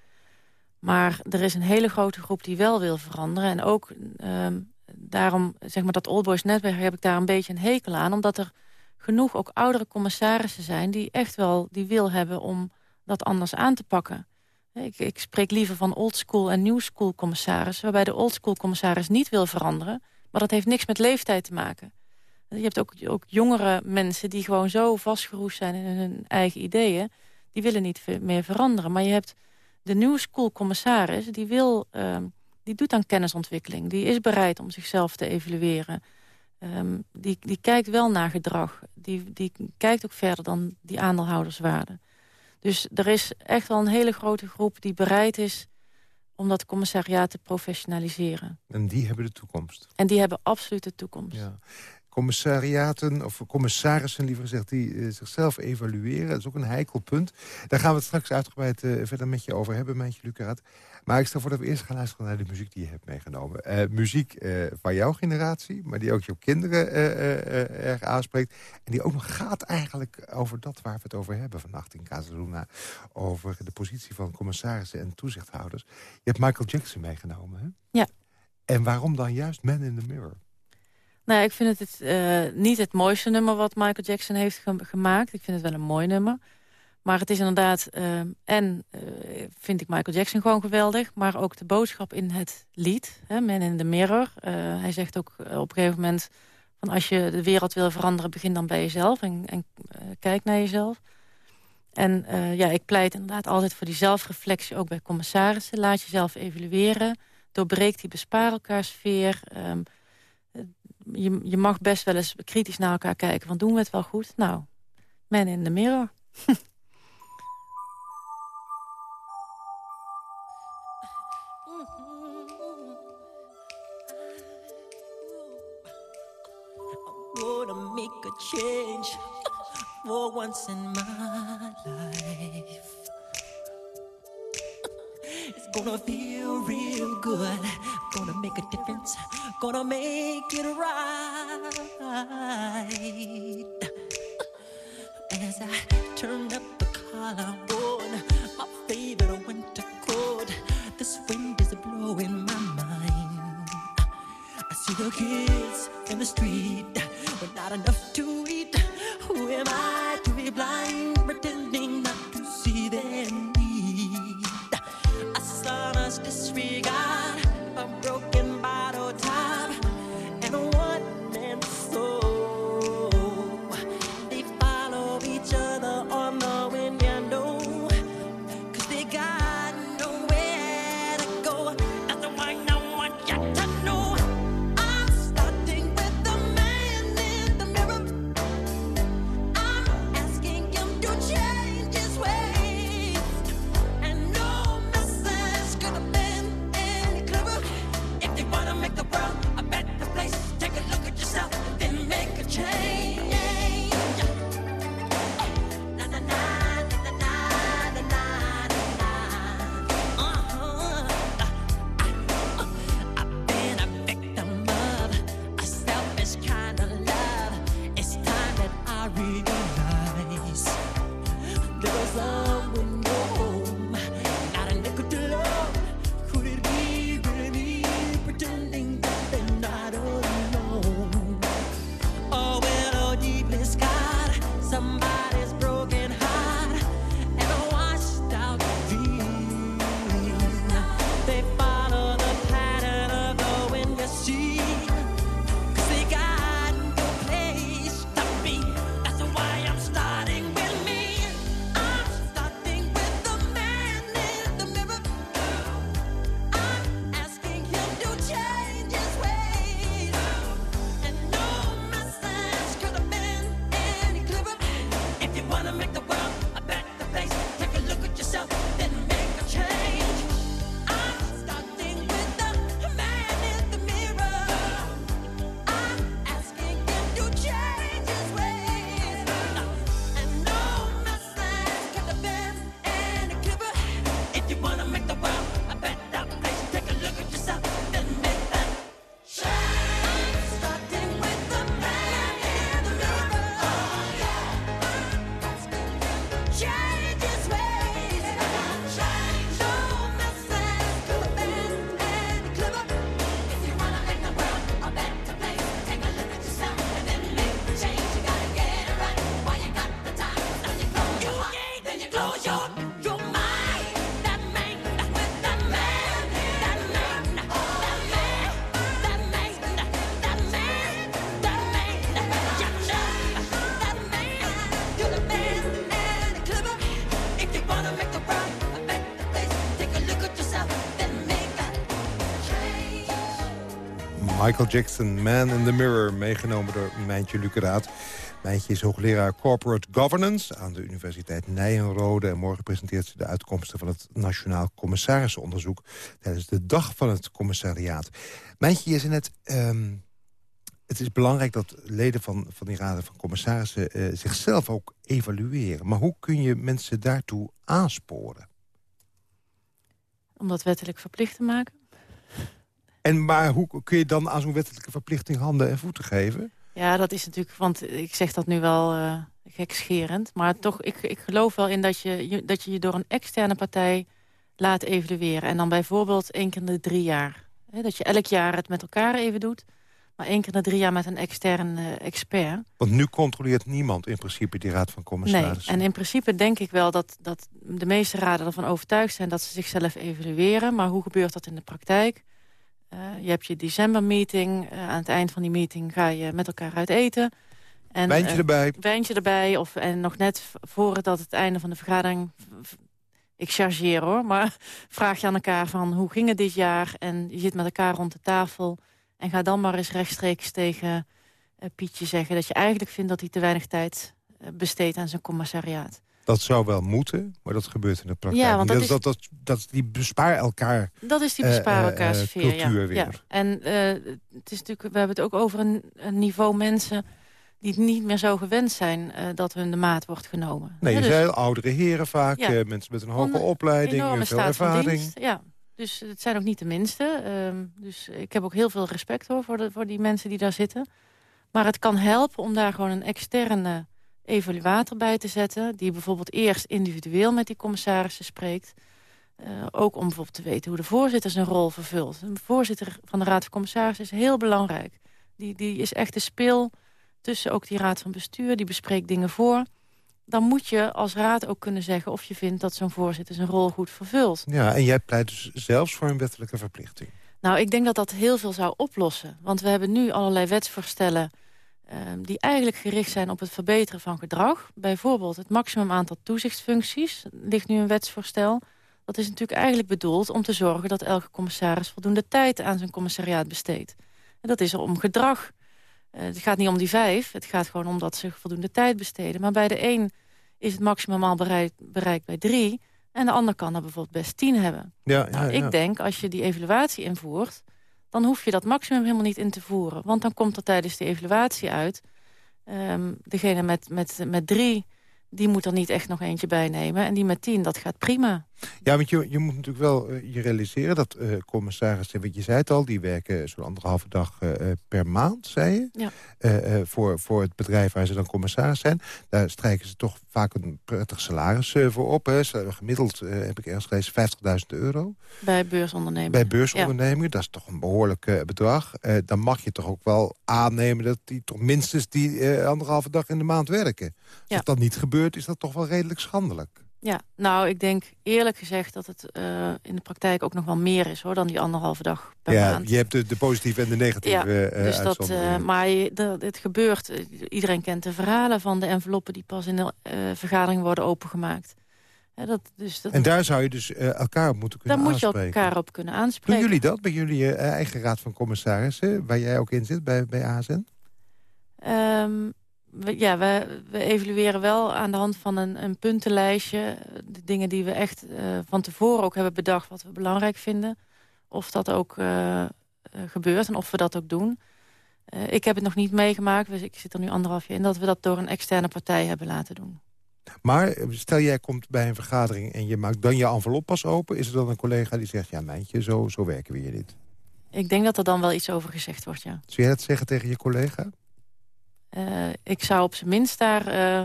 maar er is een hele grote groep die wel wil veranderen. En ook... Um, daarom, zeg maar, dat Old Boys netwerk heb ik daar een beetje een hekel aan. Omdat er genoeg ook oudere commissarissen zijn die echt wel die wil hebben om dat anders aan te pakken. Ik, ik spreek liever van old school en new school commissarissen... waarbij de old school commissaris niet wil veranderen. Maar dat heeft niks met leeftijd te maken. Je hebt ook, ook jongere mensen die gewoon zo vastgeroest zijn in hun eigen ideeën. Die willen niet meer veranderen. Maar je hebt de new school commissaris, die wil... Uh, die doet aan kennisontwikkeling. Die is bereid om zichzelf te evalueren. Um, die, die kijkt wel naar gedrag. Die, die kijkt ook verder dan die aandeelhouderswaarde. Dus er is echt wel een hele grote groep die bereid is om dat commissariaat te professionaliseren. En die hebben de toekomst? En die hebben absoluut de toekomst. Ja. commissariaten, of commissarissen liever gezegd... die zichzelf evalueren. Dat is ook een heikel punt. Daar gaan we het straks uitgebreid verder met je over hebben, Mijntje Lucaraat. Maar ik stel voor dat we eerst gaan luisteren naar de muziek die je hebt meegenomen. Uh, muziek uh, van jouw generatie, maar die ook jouw kinderen uh, erg aanspreekt. En die ook nog gaat eigenlijk over dat waar we het over hebben vannacht in Casaluna. Over de positie van commissarissen en toezichthouders. Je hebt Michael Jackson meegenomen, hè? Ja. En waarom dan juist Man in the Mirror? Nou, ik vind het, het niet het mooiste nummer wat Michael Jackson heeft gemaakt. Ik vind het wel een mooi nummer. Maar het is inderdaad... Uh, en uh, vind ik Michael Jackson gewoon geweldig... maar ook de boodschap in het lied, hè, Man in the Mirror. Uh, hij zegt ook op een gegeven moment... Van als je de wereld wil veranderen, begin dan bij jezelf... en, en kijk naar jezelf. En ja, ik pleit inderdaad altijd voor die zelfreflectie... ook bij commissarissen. Laat jezelf evalueren. Doorbreek die bespaar elkaar sfeer... Um, je, je mag best wel eens kritisch naar elkaar kijken. Want doen we het wel goed? Nou, man in the mirror. change for once in my life. It's gonna feel real good. Gonna make a difference. Gonna make it right. As I turn up the collar on my favorite winter coat, this wind is blowing my mind. I see the kids in the street but not enough to eat. Am I to be blind, Michael Jackson, Man in the Mirror, meegenomen door Mijntje Luceraat. Mijntje is hoogleraar Corporate Governance aan de Universiteit Nijenrode. En morgen presenteert ze de uitkomsten van het Nationaal Commissarissenonderzoek... tijdens de Dag van het Commissariaat. Mijntje, je zei net... ehm, het is belangrijk dat leden van, van die raden van commissarissen... Uh, zichzelf ook evalueren. Maar hoe kun je mensen daartoe aansporen? Om dat wettelijk verplicht te maken. En maar hoe kun je dan aan zo'n wettelijke verplichting handen en voeten geven? Ja, dat is natuurlijk, want ik zeg dat nu wel uh, gekscherend. Maar toch, ik, ik geloof wel in dat je, dat je je door een externe partij laat evalueren. En dan bijvoorbeeld één keer in de drie jaar. dat je elk jaar het met elkaar even doet. Maar één keer in de drie jaar met een extern uh, expert. Want nu controleert niemand in principe die raad van commissarissen. Nee, en in principe denk ik wel dat, dat de meeste raden ervan overtuigd zijn... dat ze zichzelf evalueren. Maar hoe gebeurt dat in de praktijk? Uh, je hebt je decembermeeting. Uh, aan het eind van die meeting ga je met elkaar uit eten. En, wijntje uh, erbij. Wijntje erbij. Of, en nog net voordat het einde van de vergadering... Ik chargeer hoor, maar vraag je aan elkaar van hoe ging het dit jaar? En je zit met elkaar rond de tafel. En ga dan maar eens rechtstreeks tegen Pietje zeggen... dat je eigenlijk vindt dat hij te weinig tijd besteedt aan zijn commissariaat. Dat zou wel moeten, maar dat gebeurt in de praktijk ja, want dat, is, dat, dat, dat, die bespaar elkaar Dat is die bespaar elkaar uh, sfeer, ja. ja. En uh, het is natuurlijk, we hebben het ook over een, een, niveau mensen... die niet meer zo gewend zijn dat hun de maat wordt genomen. Nee, je dus, zijn oudere heren vaak, ja. mensen met een hoge opleiding, veel ervaring. ja, dus het zijn ook niet de minste. Uh, dus ik heb ook heel veel respect hoor, voor, de, voor die mensen die daar zitten. Maar het kan helpen om daar gewoon een externe evaluator bij te zetten... die bijvoorbeeld eerst individueel met die commissarissen spreekt. Uh, ook om bijvoorbeeld te weten hoe de voorzitter zijn rol vervult. Een voorzitter van de Raad van Commissarissen is heel belangrijk. Die, die is echt de speel tussen ook die Raad van Bestuur. Die bespreekt dingen voor. Dan moet je als raad ook kunnen zeggen of je vindt dat zo'n voorzitter zijn rol goed vervult. Ja, en jij pleit dus zelfs voor een wettelijke verplichting. Nou, ik denk dat dat heel veel zou oplossen. Want we hebben nu allerlei wetsvoorstellen Ehm, die eigenlijk gericht zijn op het verbeteren van gedrag. Bijvoorbeeld het maximum aantal toezichtsfuncties. ligt nu een wetsvoorstel. Dat is natuurlijk eigenlijk bedoeld om te zorgen dat elke commissaris voldoende tijd aan zijn commissariaat besteedt. En dat is er om gedrag. Uh, het gaat niet om die vijf, het gaat gewoon om dat ze voldoende tijd besteden. Maar bij de een is het maximum al bereikt, bij drie... en de ander kan er bijvoorbeeld best tien hebben. Ja, nou, ja, ik denk, als je die evaluatie invoert dan hoef je dat maximum helemaal niet in te voeren. Want dan komt er tijdens de evaluatie uit... Um, degene met, met, met drie, die moet er niet echt nog eentje bij nemen. En die met tien, dat gaat prima. Ja, want je, je moet natuurlijk wel uh, je realiseren dat uh, commissarissen, wat je zei het al... die werken zo'n anderhalve dag uh, per maand, zei je. Ja. voor, voor het bedrijf waar ze dan commissaris zijn. Daar strijken ze toch vaak een prettig salaris voor op. Hè. Gemiddeld heb ik ergens gelezen 50.000 euro. Bij beursondernemingen. Bij beursondernemingen, dat is toch een behoorlijk bedrag. dan mag je toch ook wel aannemen dat die toch minstens die anderhalve dag in de maand werken. Als ja. dat niet gebeurt, is dat toch wel redelijk schandelijk. Ja, nou, ik denk eerlijk gezegd dat het uh, in de praktijk ook nog wel meer is... hoor, dan die anderhalve dag per ja, maand. je hebt de, de positieve en de negatieve ja, uh, dus dat, uh, Maar je, het gebeurt, iedereen kent de verhalen van de enveloppen... die pas in de vergadering worden opengemaakt. Ja, dat, dus dat, en daar zou je dus elkaar op moeten kunnen daar aanspreken. Daar moet je elkaar op kunnen aanspreken. Doen jullie dat bij jullie eigen raad van commissarissen... waar jij ook in zit bij, bij ASN? Um, ehm, ja, we, we, evalueren wel aan de hand van een, een puntenlijstje... de dingen die we echt uh, van tevoren ook hebben bedacht... wat we belangrijk vinden. Of dat ook uh, gebeurt en of we dat ook doen. Uh, ik heb het nog niet meegemaakt, dus ik zit er nu anderhalf jaar in... dat we dat door een externe partij hebben laten doen. Maar stel jij komt bij een vergadering en je maakt dan je envelop pas open... is er dan een collega die zegt, ja Mijntje, zo, zo werken we hier niet? Ik denk dat er dan wel iets over gezegd wordt, ja. Zou jij dat zeggen tegen je collega? Uh, ik zou op zijn minst daar uh,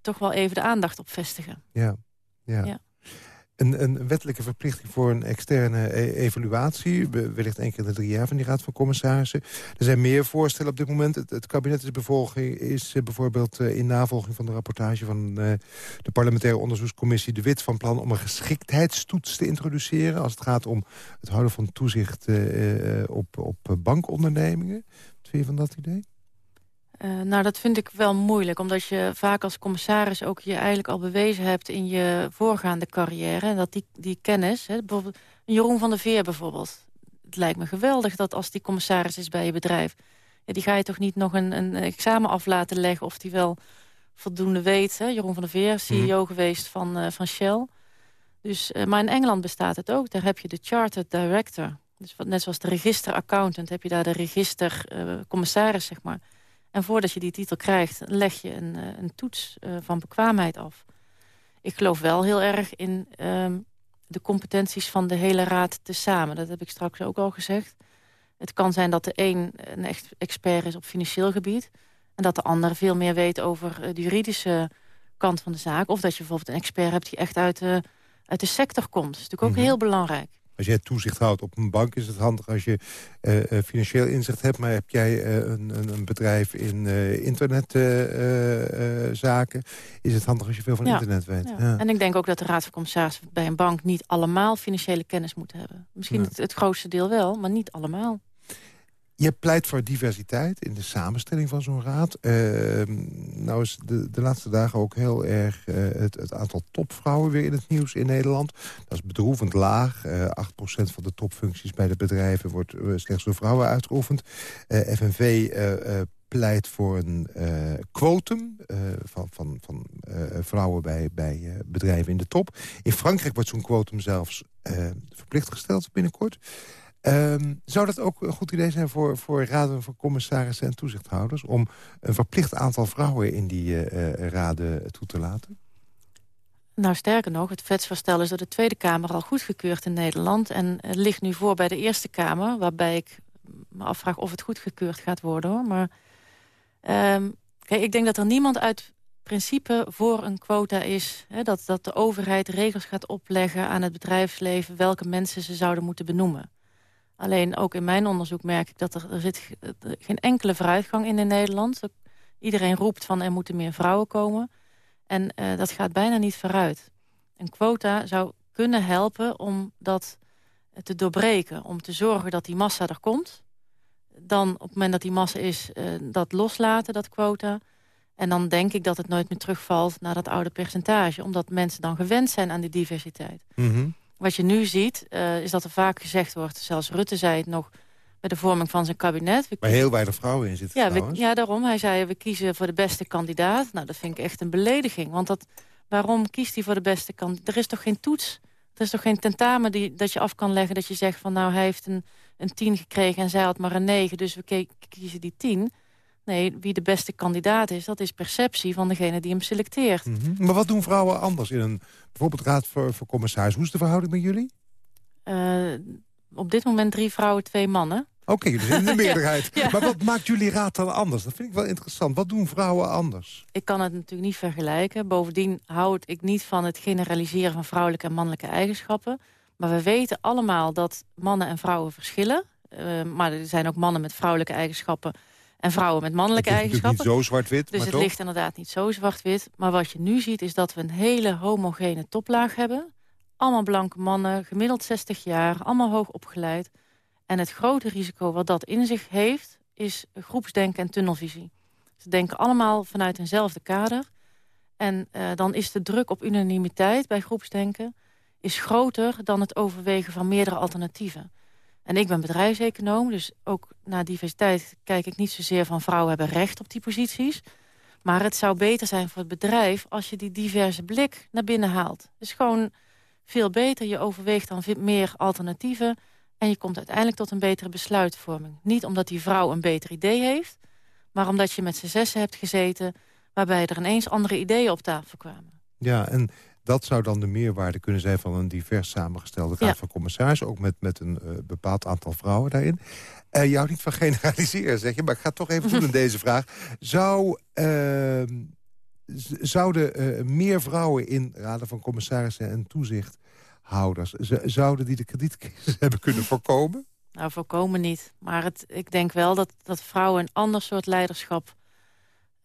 toch wel even de aandacht op vestigen. Ja, ja. ja. Een, een, wettelijke verplichting voor een externe e evaluatie. Wellicht één keer in de drie jaar van die Raad van Commissarissen. Er zijn meer voorstellen op dit moment. Het, het kabinet is, is uh, bijvoorbeeld in navolging van de rapportage... van de parlementaire onderzoekscommissie De Wit van plan... om een geschiktheidstoets te introduceren... als het gaat om het houden van toezicht op, op bankondernemingen. Wat vind je van dat idee? Uh, nou, dat vind ik wel moeilijk. Omdat je vaak als commissaris ook je eigenlijk al bewezen hebt... in je voorgaande carrière. En dat die, die kennis... Hè, bijvoorbeeld Jeroen van der Veer bijvoorbeeld. Het lijkt me geweldig dat als die commissaris is bij je bedrijf... Ja, die ga je toch niet nog een, een examen af laten leggen... of die wel voldoende weet. Hè? Jeroen van der Veer, CEO mhm. geweest van, uh, van Shell. Dus, uh, maar in Engeland bestaat het ook. Daar heb je de Chartered Director Dus net zoals de registeraccountant heb je daar de registercommissaris, zeg maar. En voordat je die titel krijgt, leg je een, een toets van bekwaamheid af. Ik geloof wel heel erg in ehm, de competenties van de hele raad tezamen. Dat heb ik straks ook al gezegd. Het kan zijn dat de een een expert is op financieel gebied... en dat de ander veel meer weet over de juridische kant van de zaak. Of dat je bijvoorbeeld een expert hebt die echt uit de, uit de sector komt. Dat is natuurlijk ook mhm. heel belangrijk. Als jij toezicht houdt op een bank is het handig als je uh, financieel inzicht hebt. Maar heb jij uh, een, een, bedrijf in internetzaken... is het handig als je veel van internet weet. Ja. Ja. En ik denk ook dat de Raad van Commissarissen bij een bank... niet allemaal financiële kennis moet hebben. Misschien het, het grootste deel wel, maar niet allemaal. Je pleit voor diversiteit in de samenstelling van zo'n raad. Uh, nou is de, de laatste dagen ook heel erg uh, het, het, aantal topvrouwen weer in het nieuws in Nederland. Dat is bedroevend laag. Uh, eh, 8% van de topfuncties bij de bedrijven wordt eh, slechts door vrouwen uitgeoefend. FNV pleit voor een quotum van, van, van vrouwen bij, bij bedrijven in de top. In Frankrijk wordt zo'n quotum zelfs verplicht gesteld binnenkort. Um, zou dat ook een goed idee zijn voor, voor raden van commissarissen en toezichthouders... om een verplicht aantal vrouwen in die uh, raden toe te laten? Nou, sterker nog, het wetsvoorstel is door de Tweede Kamer al goedgekeurd in Nederland... en ligt nu voor bij de Eerste Kamer, waarbij ik me afvraag of het goedgekeurd gaat worden. Hoor. Maar um, kijk, ik denk dat er niemand uit principe voor een quota is... Hè, dat, dat de overheid regels gaat opleggen aan het bedrijfsleven... welke mensen ze zouden moeten benoemen. Alleen ook in mijn onderzoek merk ik dat er, er zit geen enkele vooruitgang in in Nederland. Iedereen roept van er moeten meer vrouwen komen. En uh, dat gaat bijna niet vooruit. Een quota zou kunnen helpen om dat te doorbreken. Om te zorgen dat die massa er komt. Dan op het moment dat die massa is, uh, dat loslaten, dat quota. En dan denk ik dat het nooit meer terugvalt naar dat oude percentage. Omdat mensen dan gewend zijn aan die diversiteit. Mm wat je nu ziet, uh, is dat er vaak gezegd wordt... zelfs Rutte zei het nog bij de vorming van zijn kabinet. Waar heel weinig vrouwen in zitten ja, ja, daarom. Hij zei, we kiezen voor de beste kandidaat. Nou, dat vind ik echt een belediging. Want dat, waarom kiest hij voor de beste kandidaat? Er is toch geen toets? Er is toch geen tentamen die, dat je af kan leggen... dat je zegt van, nou, hij heeft een, een tien gekregen en zij had maar een negen... dus we kiezen die tien. Nee, wie de beste kandidaat is, dat is perceptie van degene die hem selecteert. Mhm. Maar wat doen vrouwen anders in een bijvoorbeeld raad voor, voor commissaris? Hoe is de verhouding met jullie? Uh, op dit moment drie vrouwen, twee mannen. Oké, okay, dus in de meerderheid. Maar wat maakt jullie raad dan anders? Dat vind ik wel interessant. Wat doen vrouwen anders? Ik kan het natuurlijk niet vergelijken. Bovendien houd ik niet van het generaliseren van vrouwelijke en mannelijke eigenschappen. Maar we weten allemaal dat mannen en vrouwen verschillen. Uh, maar er zijn ook mannen met vrouwelijke eigenschappen en vrouwen met mannelijke het eigenschappen. niet zo zwart-wit, Dus het ligt inderdaad niet zo zwart-wit. Maar wat je nu ziet is dat we een hele homogene toplaag hebben. Allemaal blanke mannen, gemiddeld 60 jaar, allemaal hoog opgeleid. En het grote risico wat dat in zich heeft, is groepsdenken en tunnelvisie. Ze denken allemaal vanuit eenzelfde kader. En uh, dan is de druk op unanimiteit bij groepsdenken... is groter dan het overwegen van meerdere alternatieven. En ik ben bedrijfseconoom, dus ook naar diversiteit kijk ik niet zozeer van vrouwen hebben recht op die posities. Maar het zou beter zijn voor het bedrijf als je die diverse blik naar binnen haalt. Is gewoon veel beter, je overweegt dan meer alternatieven... en je komt uiteindelijk tot een betere besluitvorming. Niet omdat die vrouw een beter idee heeft... maar omdat je met z'n zessen hebt gezeten... waarbij er ineens andere ideeën op tafel kwamen. Ja, en dat zou dan de meerwaarde kunnen zijn van een divers samengestelde raad van commissarissen. Ook met, met een uh, bepaald aantal vrouwen daarin. Uh, jou niet van generaliseren, zeg je, maar ik ga toch even doen in deze vraag. Zou, uh, zouden uh, meer vrouwen in raden van commissarissen en toezichthouders... zouden die de kredietcrisis hebben kunnen voorkomen? Nou, voorkomen niet. Maar het, ik denk wel dat, dat vrouwen een ander soort leiderschap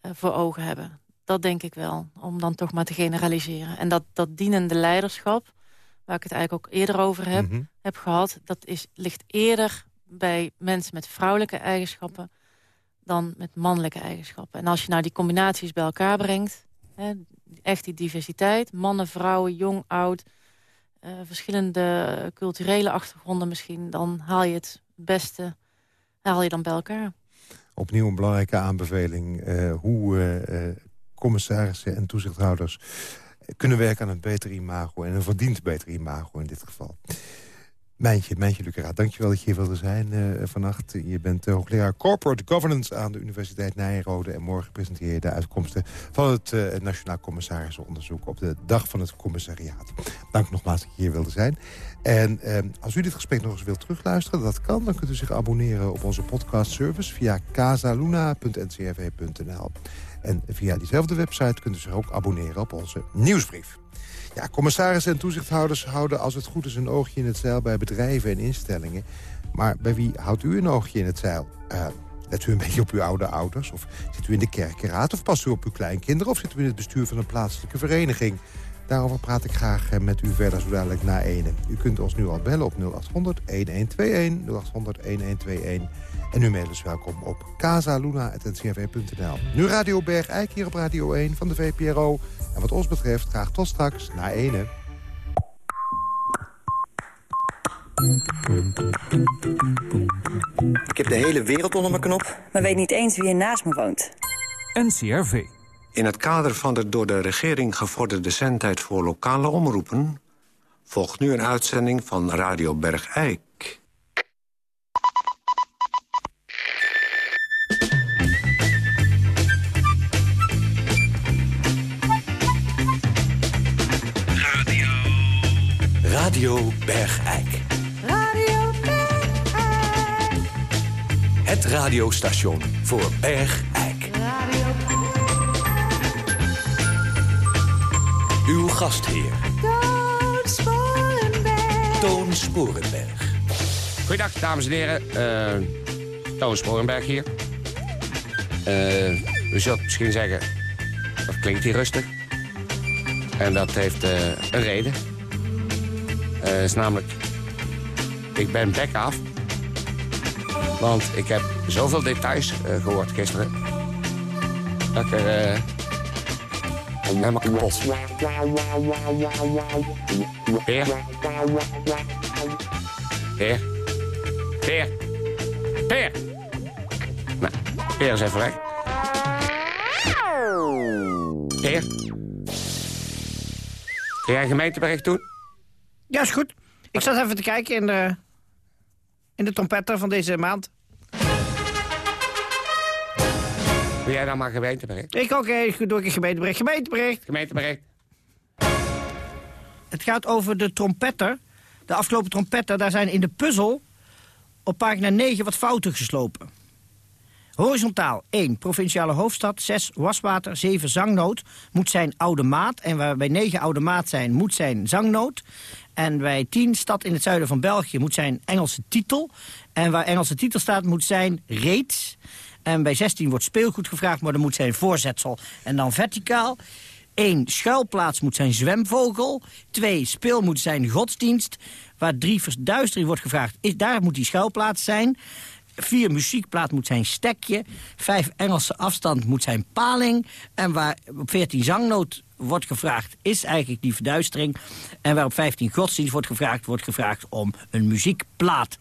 voor ogen hebben. Dat denk ik wel, om dan toch maar te generaliseren. En dat, dat dienende leiderschap, waar ik het eigenlijk ook eerder over heb, mhm. heb gehad... dat is, ligt eerder bij mensen met vrouwelijke eigenschappen... dan met mannelijke eigenschappen. En als je nou die combinaties bij elkaar brengt... Hè, echt die diversiteit, mannen, vrouwen, jong, oud... Uh, verschillende culturele achtergronden misschien... dan haal je het beste haal je dan bij elkaar. Opnieuw een belangrijke aanbeveling. Uh, hoe uh, commissarissen en toezichthouders kunnen werken aan een beter imago... en een verdiend beter imago in dit geval. Mijntje, Mijntje Lucera, dankjewel dat je hier wilde zijn uh, vannacht. Je bent uh, hoogleraar Corporate Governance aan de Universiteit Nijrode... en morgen presenteer je de uitkomsten van het uh, Nationaal Commissarisonderzoek... op de dag van het commissariaat. Dank nogmaals dat je hier wilde zijn. En als u dit gesprek nog eens wilt terugluisteren, dat kan... dan kunt u zich abonneren op onze podcastservice via casaluna.ncrv.nl. En via diezelfde website kunt u zich ook abonneren op onze nieuwsbrief. Ja, commissarissen en toezichthouders houden als het goed is een oogje in het zeil bij bedrijven en instellingen. Maar bij wie houdt u een oogje in het zeil? Uh, let u een beetje op uw oude ouders? Of zit u in de kerkenraad? Of past u op uw kleinkinderen? Of zit u in het bestuur van een plaatselijke vereniging? Daarover praat ik graag eh, met u verder zo dadelijk na ene. U kunt ons nu al bellen op 0800 1121 0800 1121. En uw mail is welkom op casaluna.ncrv.nl. Nu Radio Berg hier op Radio 1 van de VPRO. En wat ons betreft graag tot straks na ene. Ik heb de hele wereld onder mijn knop. Maar weet niet eens wie er naast me woont. NCRV. In het kader van de door de regering gevorderde zendtijd voor lokale omroepen... volgt nu een uitzending van Radio Bergijk. Bergijk. Radio Bergijk. Het radiostation voor Bergijk. Radio Uw gastheer. Toon Sporenberg. Toon Sporenberg. Goedendag, dames en heren. Uh, Toon Sporenberg hier. Uh, u zult misschien zeggen, dat klinkt hier rustig. En dat heeft uh, een reden. Uh, is namelijk, ik ben bek af. Want ik heb zoveel details uh, gehoord gisteren. Dat ik er uh, helemaal kapot. Peer? Peer? Peer? Peer? Nou, Peer is even weg. Peer? Kun jij gemeentebericht doen? Ja, is goed. Ik zat even te kijken in de, in de trompetter van deze maand. Wil jij dan maar gemeentebericht? Ik ook, okay, doe ik een gemeentebericht. Gemeentebericht. Gemeentebericht. Het gaat over de trompetter. De afgelopen trompetter, daar zijn in de puzzel op pagina 9 wat fouten geslopen. Horizontaal 1. Provinciale hoofdstad. 6. Waswater. 7. Zangnoot. Moet zijn oude maat. En waar bij 9 oude maat zijn, moet zijn zangnoot. En bij 10. Stad in het zuiden van België moet zijn Engelse titel. En waar Engelse titel staat, moet zijn reeds. En bij 16 wordt speelgoed gevraagd, maar dan moet zijn voorzetsel. En dan verticaal. 1. Schuilplaats moet zijn zwemvogel. 2. Speel moet zijn godsdienst. Waar 3. Verduistering wordt gevraagd, is, daar moet die schuilplaats zijn. 4. Muziekplaat moet zijn stekje. 5. Engelse afstand moet zijn paling. En waar op 14 zangnoot wordt gevraagd, is eigenlijk die verduistering. En waar op 15 godsdienst wordt gevraagd, wordt gevraagd om een muziekplaat.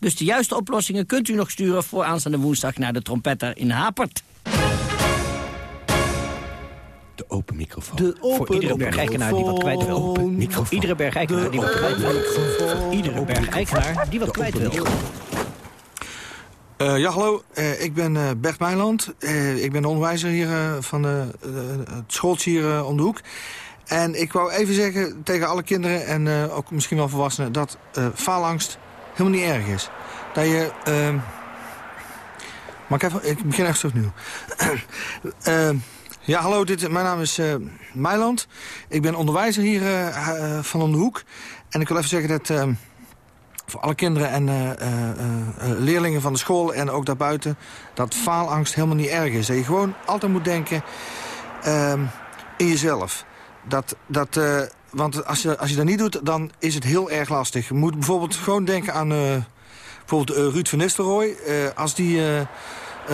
Dus de juiste oplossingen kunt u nog sturen voor aanstaande woensdag naar de trompetter in Hapert. De open microfoon. De open voor iedere bergijkenaar die wat kwijt wil. Voor iedere bergijkenaar die wat kwijt wil. Voor iedere bergijkenaar die wat kwijt wil. Uh, ja, hallo. Uh, ik ben uh, Bert Meiland. ik ben de onderwijzer hier van het schooltje hier om de hoek. En ik wou even zeggen tegen alle kinderen en ook misschien wel volwassenen... dat faalangst helemaal niet erg is. Dat je... Ehm, maar ik, even, ik begin echt opnieuw. Ehm, ja, hallo, dit, mijn naam is Meiland. Ik ben onderwijzer hier van om de hoek. En ik wil even zeggen dat ehm, voor alle kinderen en uh, uh, leerlingen van de school en ook daarbuiten... dat faalangst helemaal niet erg is. Dat je gewoon altijd moet denken ehm, in jezelf. Dat, dat, want als je, als je dat niet doet, dan is het heel erg lastig. Je moet bijvoorbeeld gewoon denken aan bijvoorbeeld, Ruud van Nistelrooy. als die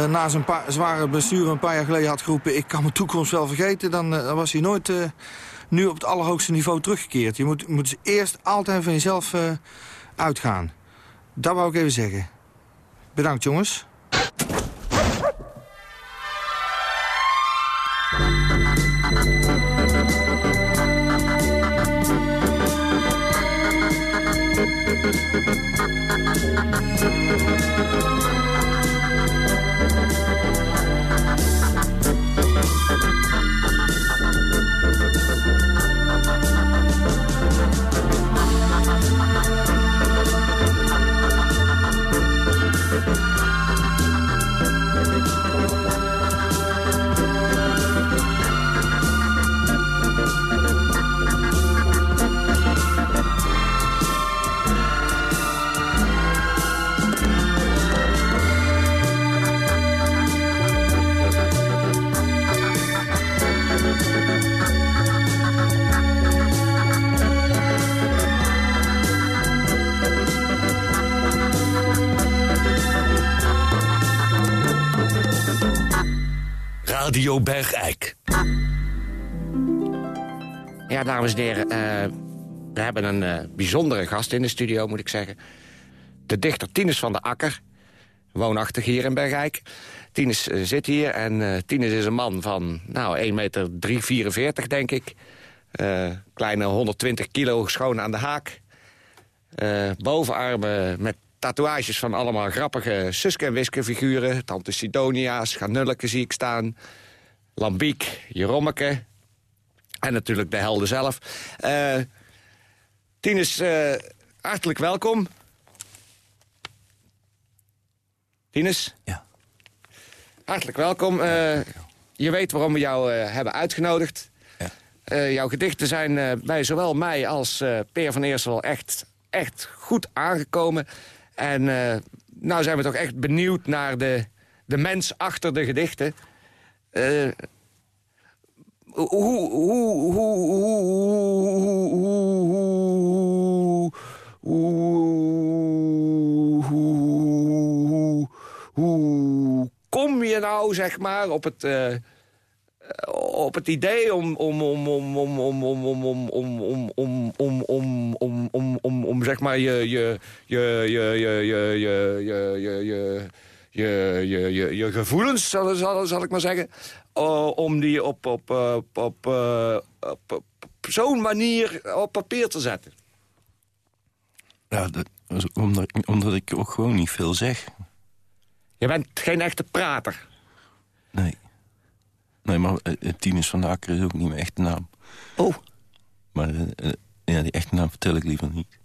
na zijn zware bestuur een paar jaar geleden had geroepen... ik kan mijn toekomst wel vergeten, dan, dan was hij nooit nu op het allerhoogste niveau teruggekeerd. Je moet, moet eerst altijd van jezelf uitgaan. Dat wou ik even zeggen. Bedankt, jongens. Radio Bergijk. Ja, dames en heren, eh, we hebben een eh, bijzondere gast in de studio, moet ik zeggen. De dichter Tinus van de Akker, woonachtig hier in Bergijk. Tinus eh, zit hier en Tinus is een man van nou, 1 meter 3,44 denk ik. Kleine 120 kilo schoon aan de haak. Bovenarmen met tatoeages van allemaal grappige Suske en Wiske figuren. Tante Sidonia's, Ganulleke zie ik staan. Lambiek, Jerommeke. En natuurlijk de helden zelf. Eh Tinus, eh, hartelijk welkom. Tinus? Ja. Hartelijk welkom. Eh, je weet waarom we jou hebben uitgenodigd. Eh, jouw gedichten zijn bij zowel mij als Peer van Eersel echt, echt goed aangekomen. En nou zijn we toch echt benieuwd naar de, de mens achter de gedichten. Eh, hoe, hoe, hoe, hoe, hoe, kom je nou, zeg maar, op het, eh, op het idee om, om, om, om, om, om, om, om, om, om, om, om, om, om, om, om, om, zeg maar, je, je, je, je, je, je, je, je, je, je, je, gevoelens, zal, zal, zal ik maar zeggen, uh, om die op, op, op, op, uh, op, op zo'n manier op papier te zetten? Ja, dat, omdat, omdat ik ook gewoon niet veel zeg. Je bent geen echte prater. Nee. Nee, maar uh, Tinus van de Akker is ook niet mijn echte naam. Oh. Maar uh, ja, die echte naam vertel ik liever niet.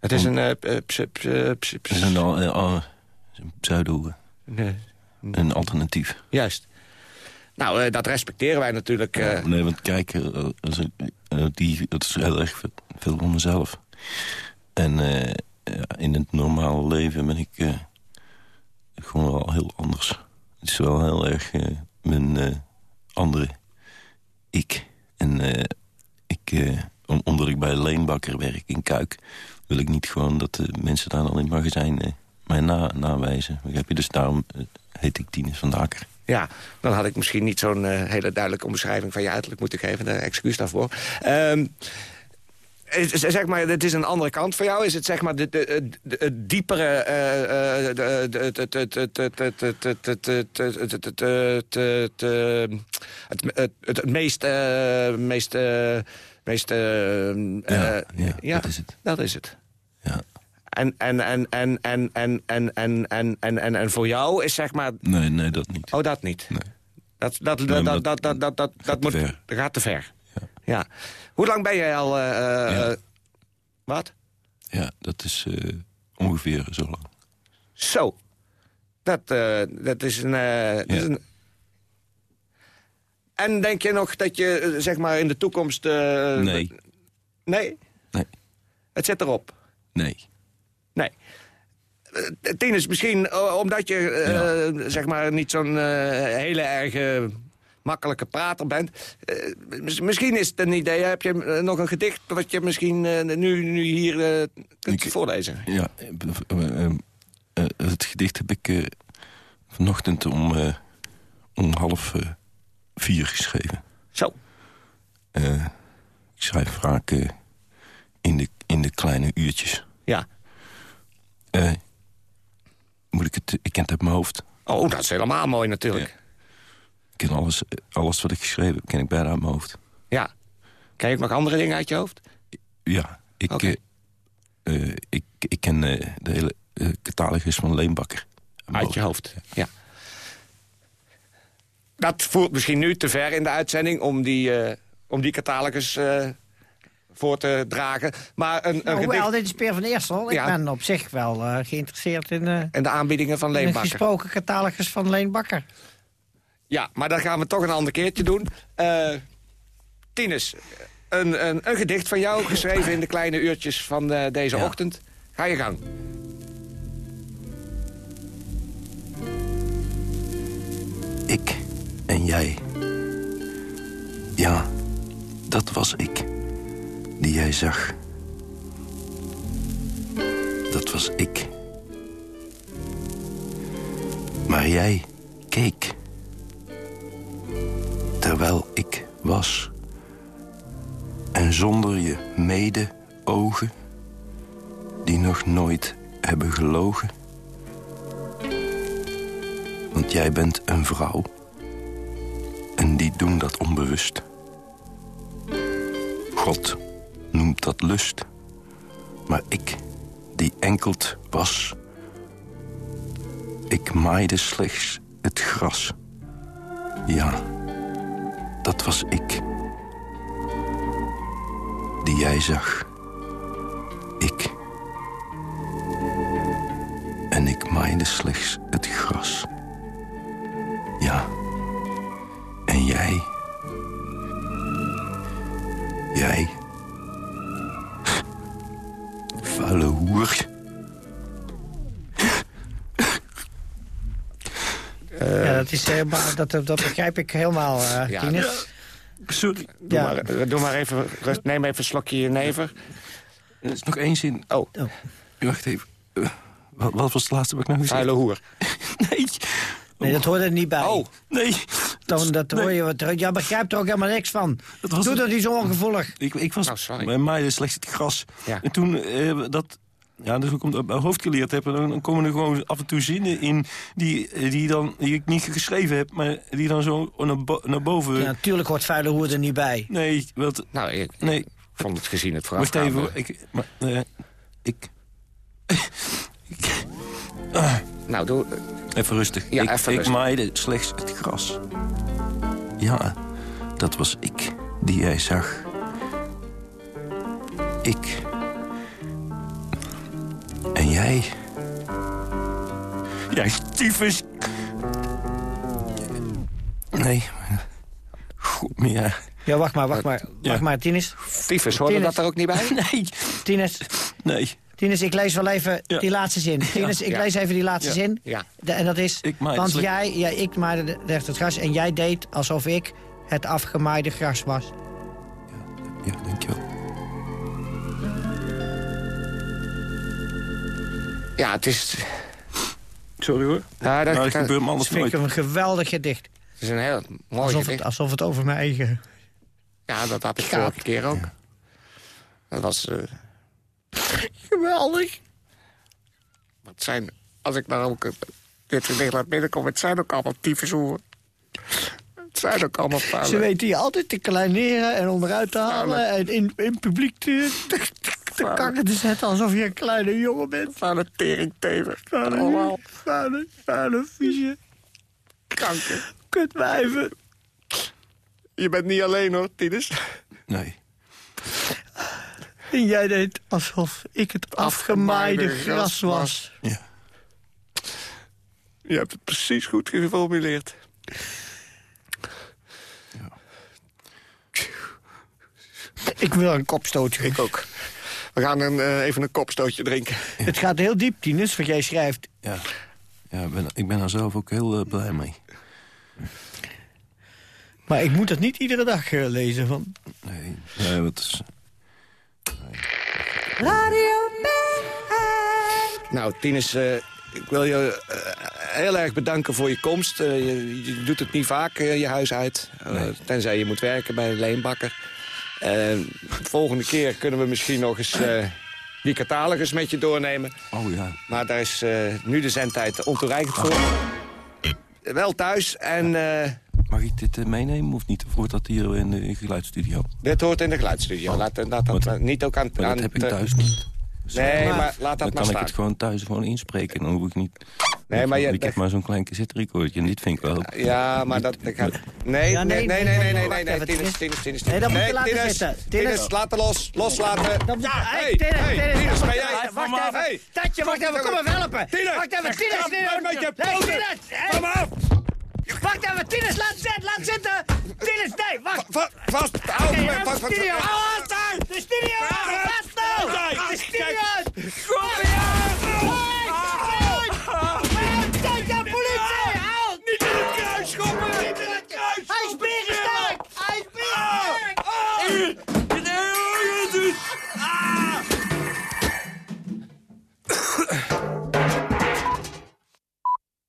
Het is een... Uh, ps, ps, het is een, uh, een pseudo... Nee. Een alternatief. Juist. Nou, uh, dat respecteren wij natuurlijk. Uh... Ja, nee, want kijk, uh, die, dat is heel erg veel van mezelf. En in het normale leven ben ik gewoon wel heel anders. Het is wel heel erg mijn andere ik. En ik, om, omdat ik bij Leenbakker werk in Kuik... wil ik niet gewoon dat de mensen daar dan in het magazijn mij na, nawijzen. Begrijp je? Dus daarom heet ik Tinus van Daker. Ja, dan had ik misschien niet zo'n uh, hele duidelijke omschrijving van je uiterlijk moeten geven. Daar excuus daarvoor. Um, zeg maar, het is een andere kant voor jou. Is het zeg maar de, de, de, het diepere... het meest... meest, meest ja, dat is het. Dat is het. En, en, en, en, en, en, en, en, en, en, en, en voor jou is zeg maar... Nee, nee, dat niet. Oh, dat niet? Nee. Dat, dat, dat, dat, dat, dat, dat, dat, dat moet, ver. dat gaat te ver. Ja. ja. Hoe lang ben jij al... Uh, ja. Wat? Ja, dat is uh, ongeveer zo lang. Zo. Dat, uh, dat is een... Ja. Dat is een... En denk je nog dat je, zeg maar, in de toekomst... nee. Nee? Nee. Het zit erop? Nee. Tinus, misschien uh, omdat je ja. zeg maar niet zo'n hele erge makkelijke prater bent. misschien is het een idee, heb je nog een gedicht... wat je misschien nu, nu hier kunt ik, voorlezen? Ja, het gedicht heb ik vanochtend om, om half vier geschreven. Zo. ik schrijf vaak in, de, in de kleine uurtjes. Ja. Moet ik het... Ik ken het uit mijn hoofd. Oh, dat is helemaal mooi natuurlijk. Ja. Ik ken alles, alles wat ik geschreven heb, ken ik bijna uit mijn hoofd. Ja. Ken je ook nog andere dingen uit je hoofd? Ja. Ik, okay. uh, ik, ik ken uh, de hele eh, catalogus van Leenbakker. Uit je hoofd, ja. Dat voert misschien nu te ver in de uitzending om die, eh, om die catalogus eh, voor te dragen. Maar een, een Nou, gedicht... hoewel, dit is Peer van Eersel. Ik Ja. ben op zich wel eh, geïnteresseerd in, eh, En de aanbiedingen van in een Leenbakker. gesproken catalogus van Leen Bakker. Ja, maar dat gaan we toch een ander keertje doen. Eh Tinus, een, een, een gedicht van jou, geschreven in de kleine uurtjes van eh, deze ochtend. Ga je gang. Ik en jij. Ja, dat was ik. Die jij zag. Dat was ik. Maar jij keek. Terwijl ik was. En zonder je mede-ogen... die nog nooit hebben gelogen... Want jij bent een vrouw. En die doen dat onbewust. God noemt dat lust. Maar ik, die enkeld was... Ik maaide slechts het gras. Ja, dat was ik. Die jij zag. Ik. En ik maaide slechts het gras. Ja. En jij? Jij? Vuile hoer. ja, dat, is, eh, maar dat, dat begrijp ik helemaal, eh Ja, Tinus. Sorry. Doe, Ja. maar, eh, doe maar even, rust, neem even een slokje jenever. Er is nog één zin. Oh. Wacht even. Eh, wat, wat was het laatste wat ik nog gezegd Vuile hoer. Nee. Nee, dat hoort er niet bij. Oh. Nee. Dan, dat hoor je wat. Jij begrijpt er ook helemaal niks van. was Doe dat niet zo ongevoelig. Ik, ik was Oh, sorry. bij mij slechts het gras. Ja. En toen eh, dat... Ja, dus ik op mijn hoofd geleerd heb... en dan, komen er gewoon af en toe zinnen in... die, eh, die, dan, die ik niet geschreven heb... maar die dan zo naar, bo- naar boven... Ja, natuurlijk hoort vuile hoer er niet bij. Nee, wat... Nou, ik Nee, vond het gezien het wacht voorafgaande. even. Ik, maar, eh, ik... Nou, doe... Even rustig. Ja, ik, even ik maaide slechts het gras. Ja, dat was ik die jij zag. Ik. En jij? Jij tyfus. Nee. Goed, maar ja. Ja, wacht maar, wacht maar. Ja. Wacht maar, Tinus. Tyfus, hoorde Tinus. dat er ook niet bij? Nee. Tinus, Nee. Tinus, ik lees wel even Ja. die laatste zin. Tinus, ik Ja. lees even die laatste Ja. zin. Ja. De- en dat is, Ik want jij, ja, ik maaide de- de- het gras en jij deed alsof ik het afgemaaide gras was. Ja, dankjewel. Ja, het is... Sorry hoor. Ja, dat, Nou, dat kan- gebeurt me Dat anders vind ik een geweldig gedicht. het is een heel mooi Alsof gedicht. het, alsof het over mijn eigen... Ja, dat had ik Gaat. vorige keer ook. Dat was... eh, Geweldig. wat zijn... Als ik nou ook eh, dit gedicht laat binnenkomen... Het zijn ook allemaal tyfushoeren. Het zijn ook allemaal vuile... Ze weten je altijd te kleineren en onderuit te halen... en in, in publiek te, te, te kakken te zetten alsof je een kleine jongen bent. Vuile teringteven. Vuile, Allemaal vuile, vuile, vieze kanker. kutwijven. Je bent niet alleen hoor, Tinus. Nee. En jij deed alsof ik het afgemaaide gras was. Ja. Je hebt het precies goed geformuleerd. Ik wil een kopstootje. Ik ook. We gaan een, eh, even een kopstootje drinken. Het gaat heel diep, Tinus, wat jij schrijft. Ja. Ja, ik ben, ik ben er zelf ook heel eh, blij mee. Maar ik moet dat niet iedere dag eh, lezen. Van... Nee, nee wat is... Radio Bergijk. Nou, Tinus, eh, ik wil je eh, heel erg bedanken voor je komst. Eh, je, je doet het niet vaak, je huis uit. Tenzij je moet werken bij een leenbakker. Volgende keer kunnen we misschien nog eens eh, die catalogus met je doornemen. Oh ja. Maar daar is eh, nu de zendtijd ontoereikend voor. Wel thuis en eh, Mag ik dit eh, meenemen of niet? Of wordt dat hier in de geluidsstudio? dit hoort in de geluidsstudio. Laat, laat dat maar niet ook aan... Maar aan dat heb ik thuis niet. Nee, maar, laat dat dan maar kan ik het gewoon thuis gewoon inspreken. Dan hoef ik niet... Nee, maar je- ik heb maar zo'n klein cassetterecordje en dit vind ik wel... Ja, maar dat... Ik ga... Nee, Ja, nee, nee, nee, nee, nee, nee, nee, Tinus, Tinus. Tinus, Tinus, Nee, dat moet je laten Tinus, zitten. Tinus, Tinus. laten los, loslaten. Ja, Hey, hey, Tinus, Tinus, ben jij? wacht Kom maar. even. Tatje, wacht even, kom even helpen. Tinus, Wacht even, Tinus. Kom Tinus. maar. Kom maar Wacht, even mijn laat zitten, laat zitten. Tinus, nee, wacht. Va va vast, hou vast. De studio, oh, hou vast daar. De studio, vast nou. De studio. Kom hier. politie, hou. Niet in het kruis, schoppen. Niet in het kruis. Hij is berensterk. Hij is ah. berensterk. Ah.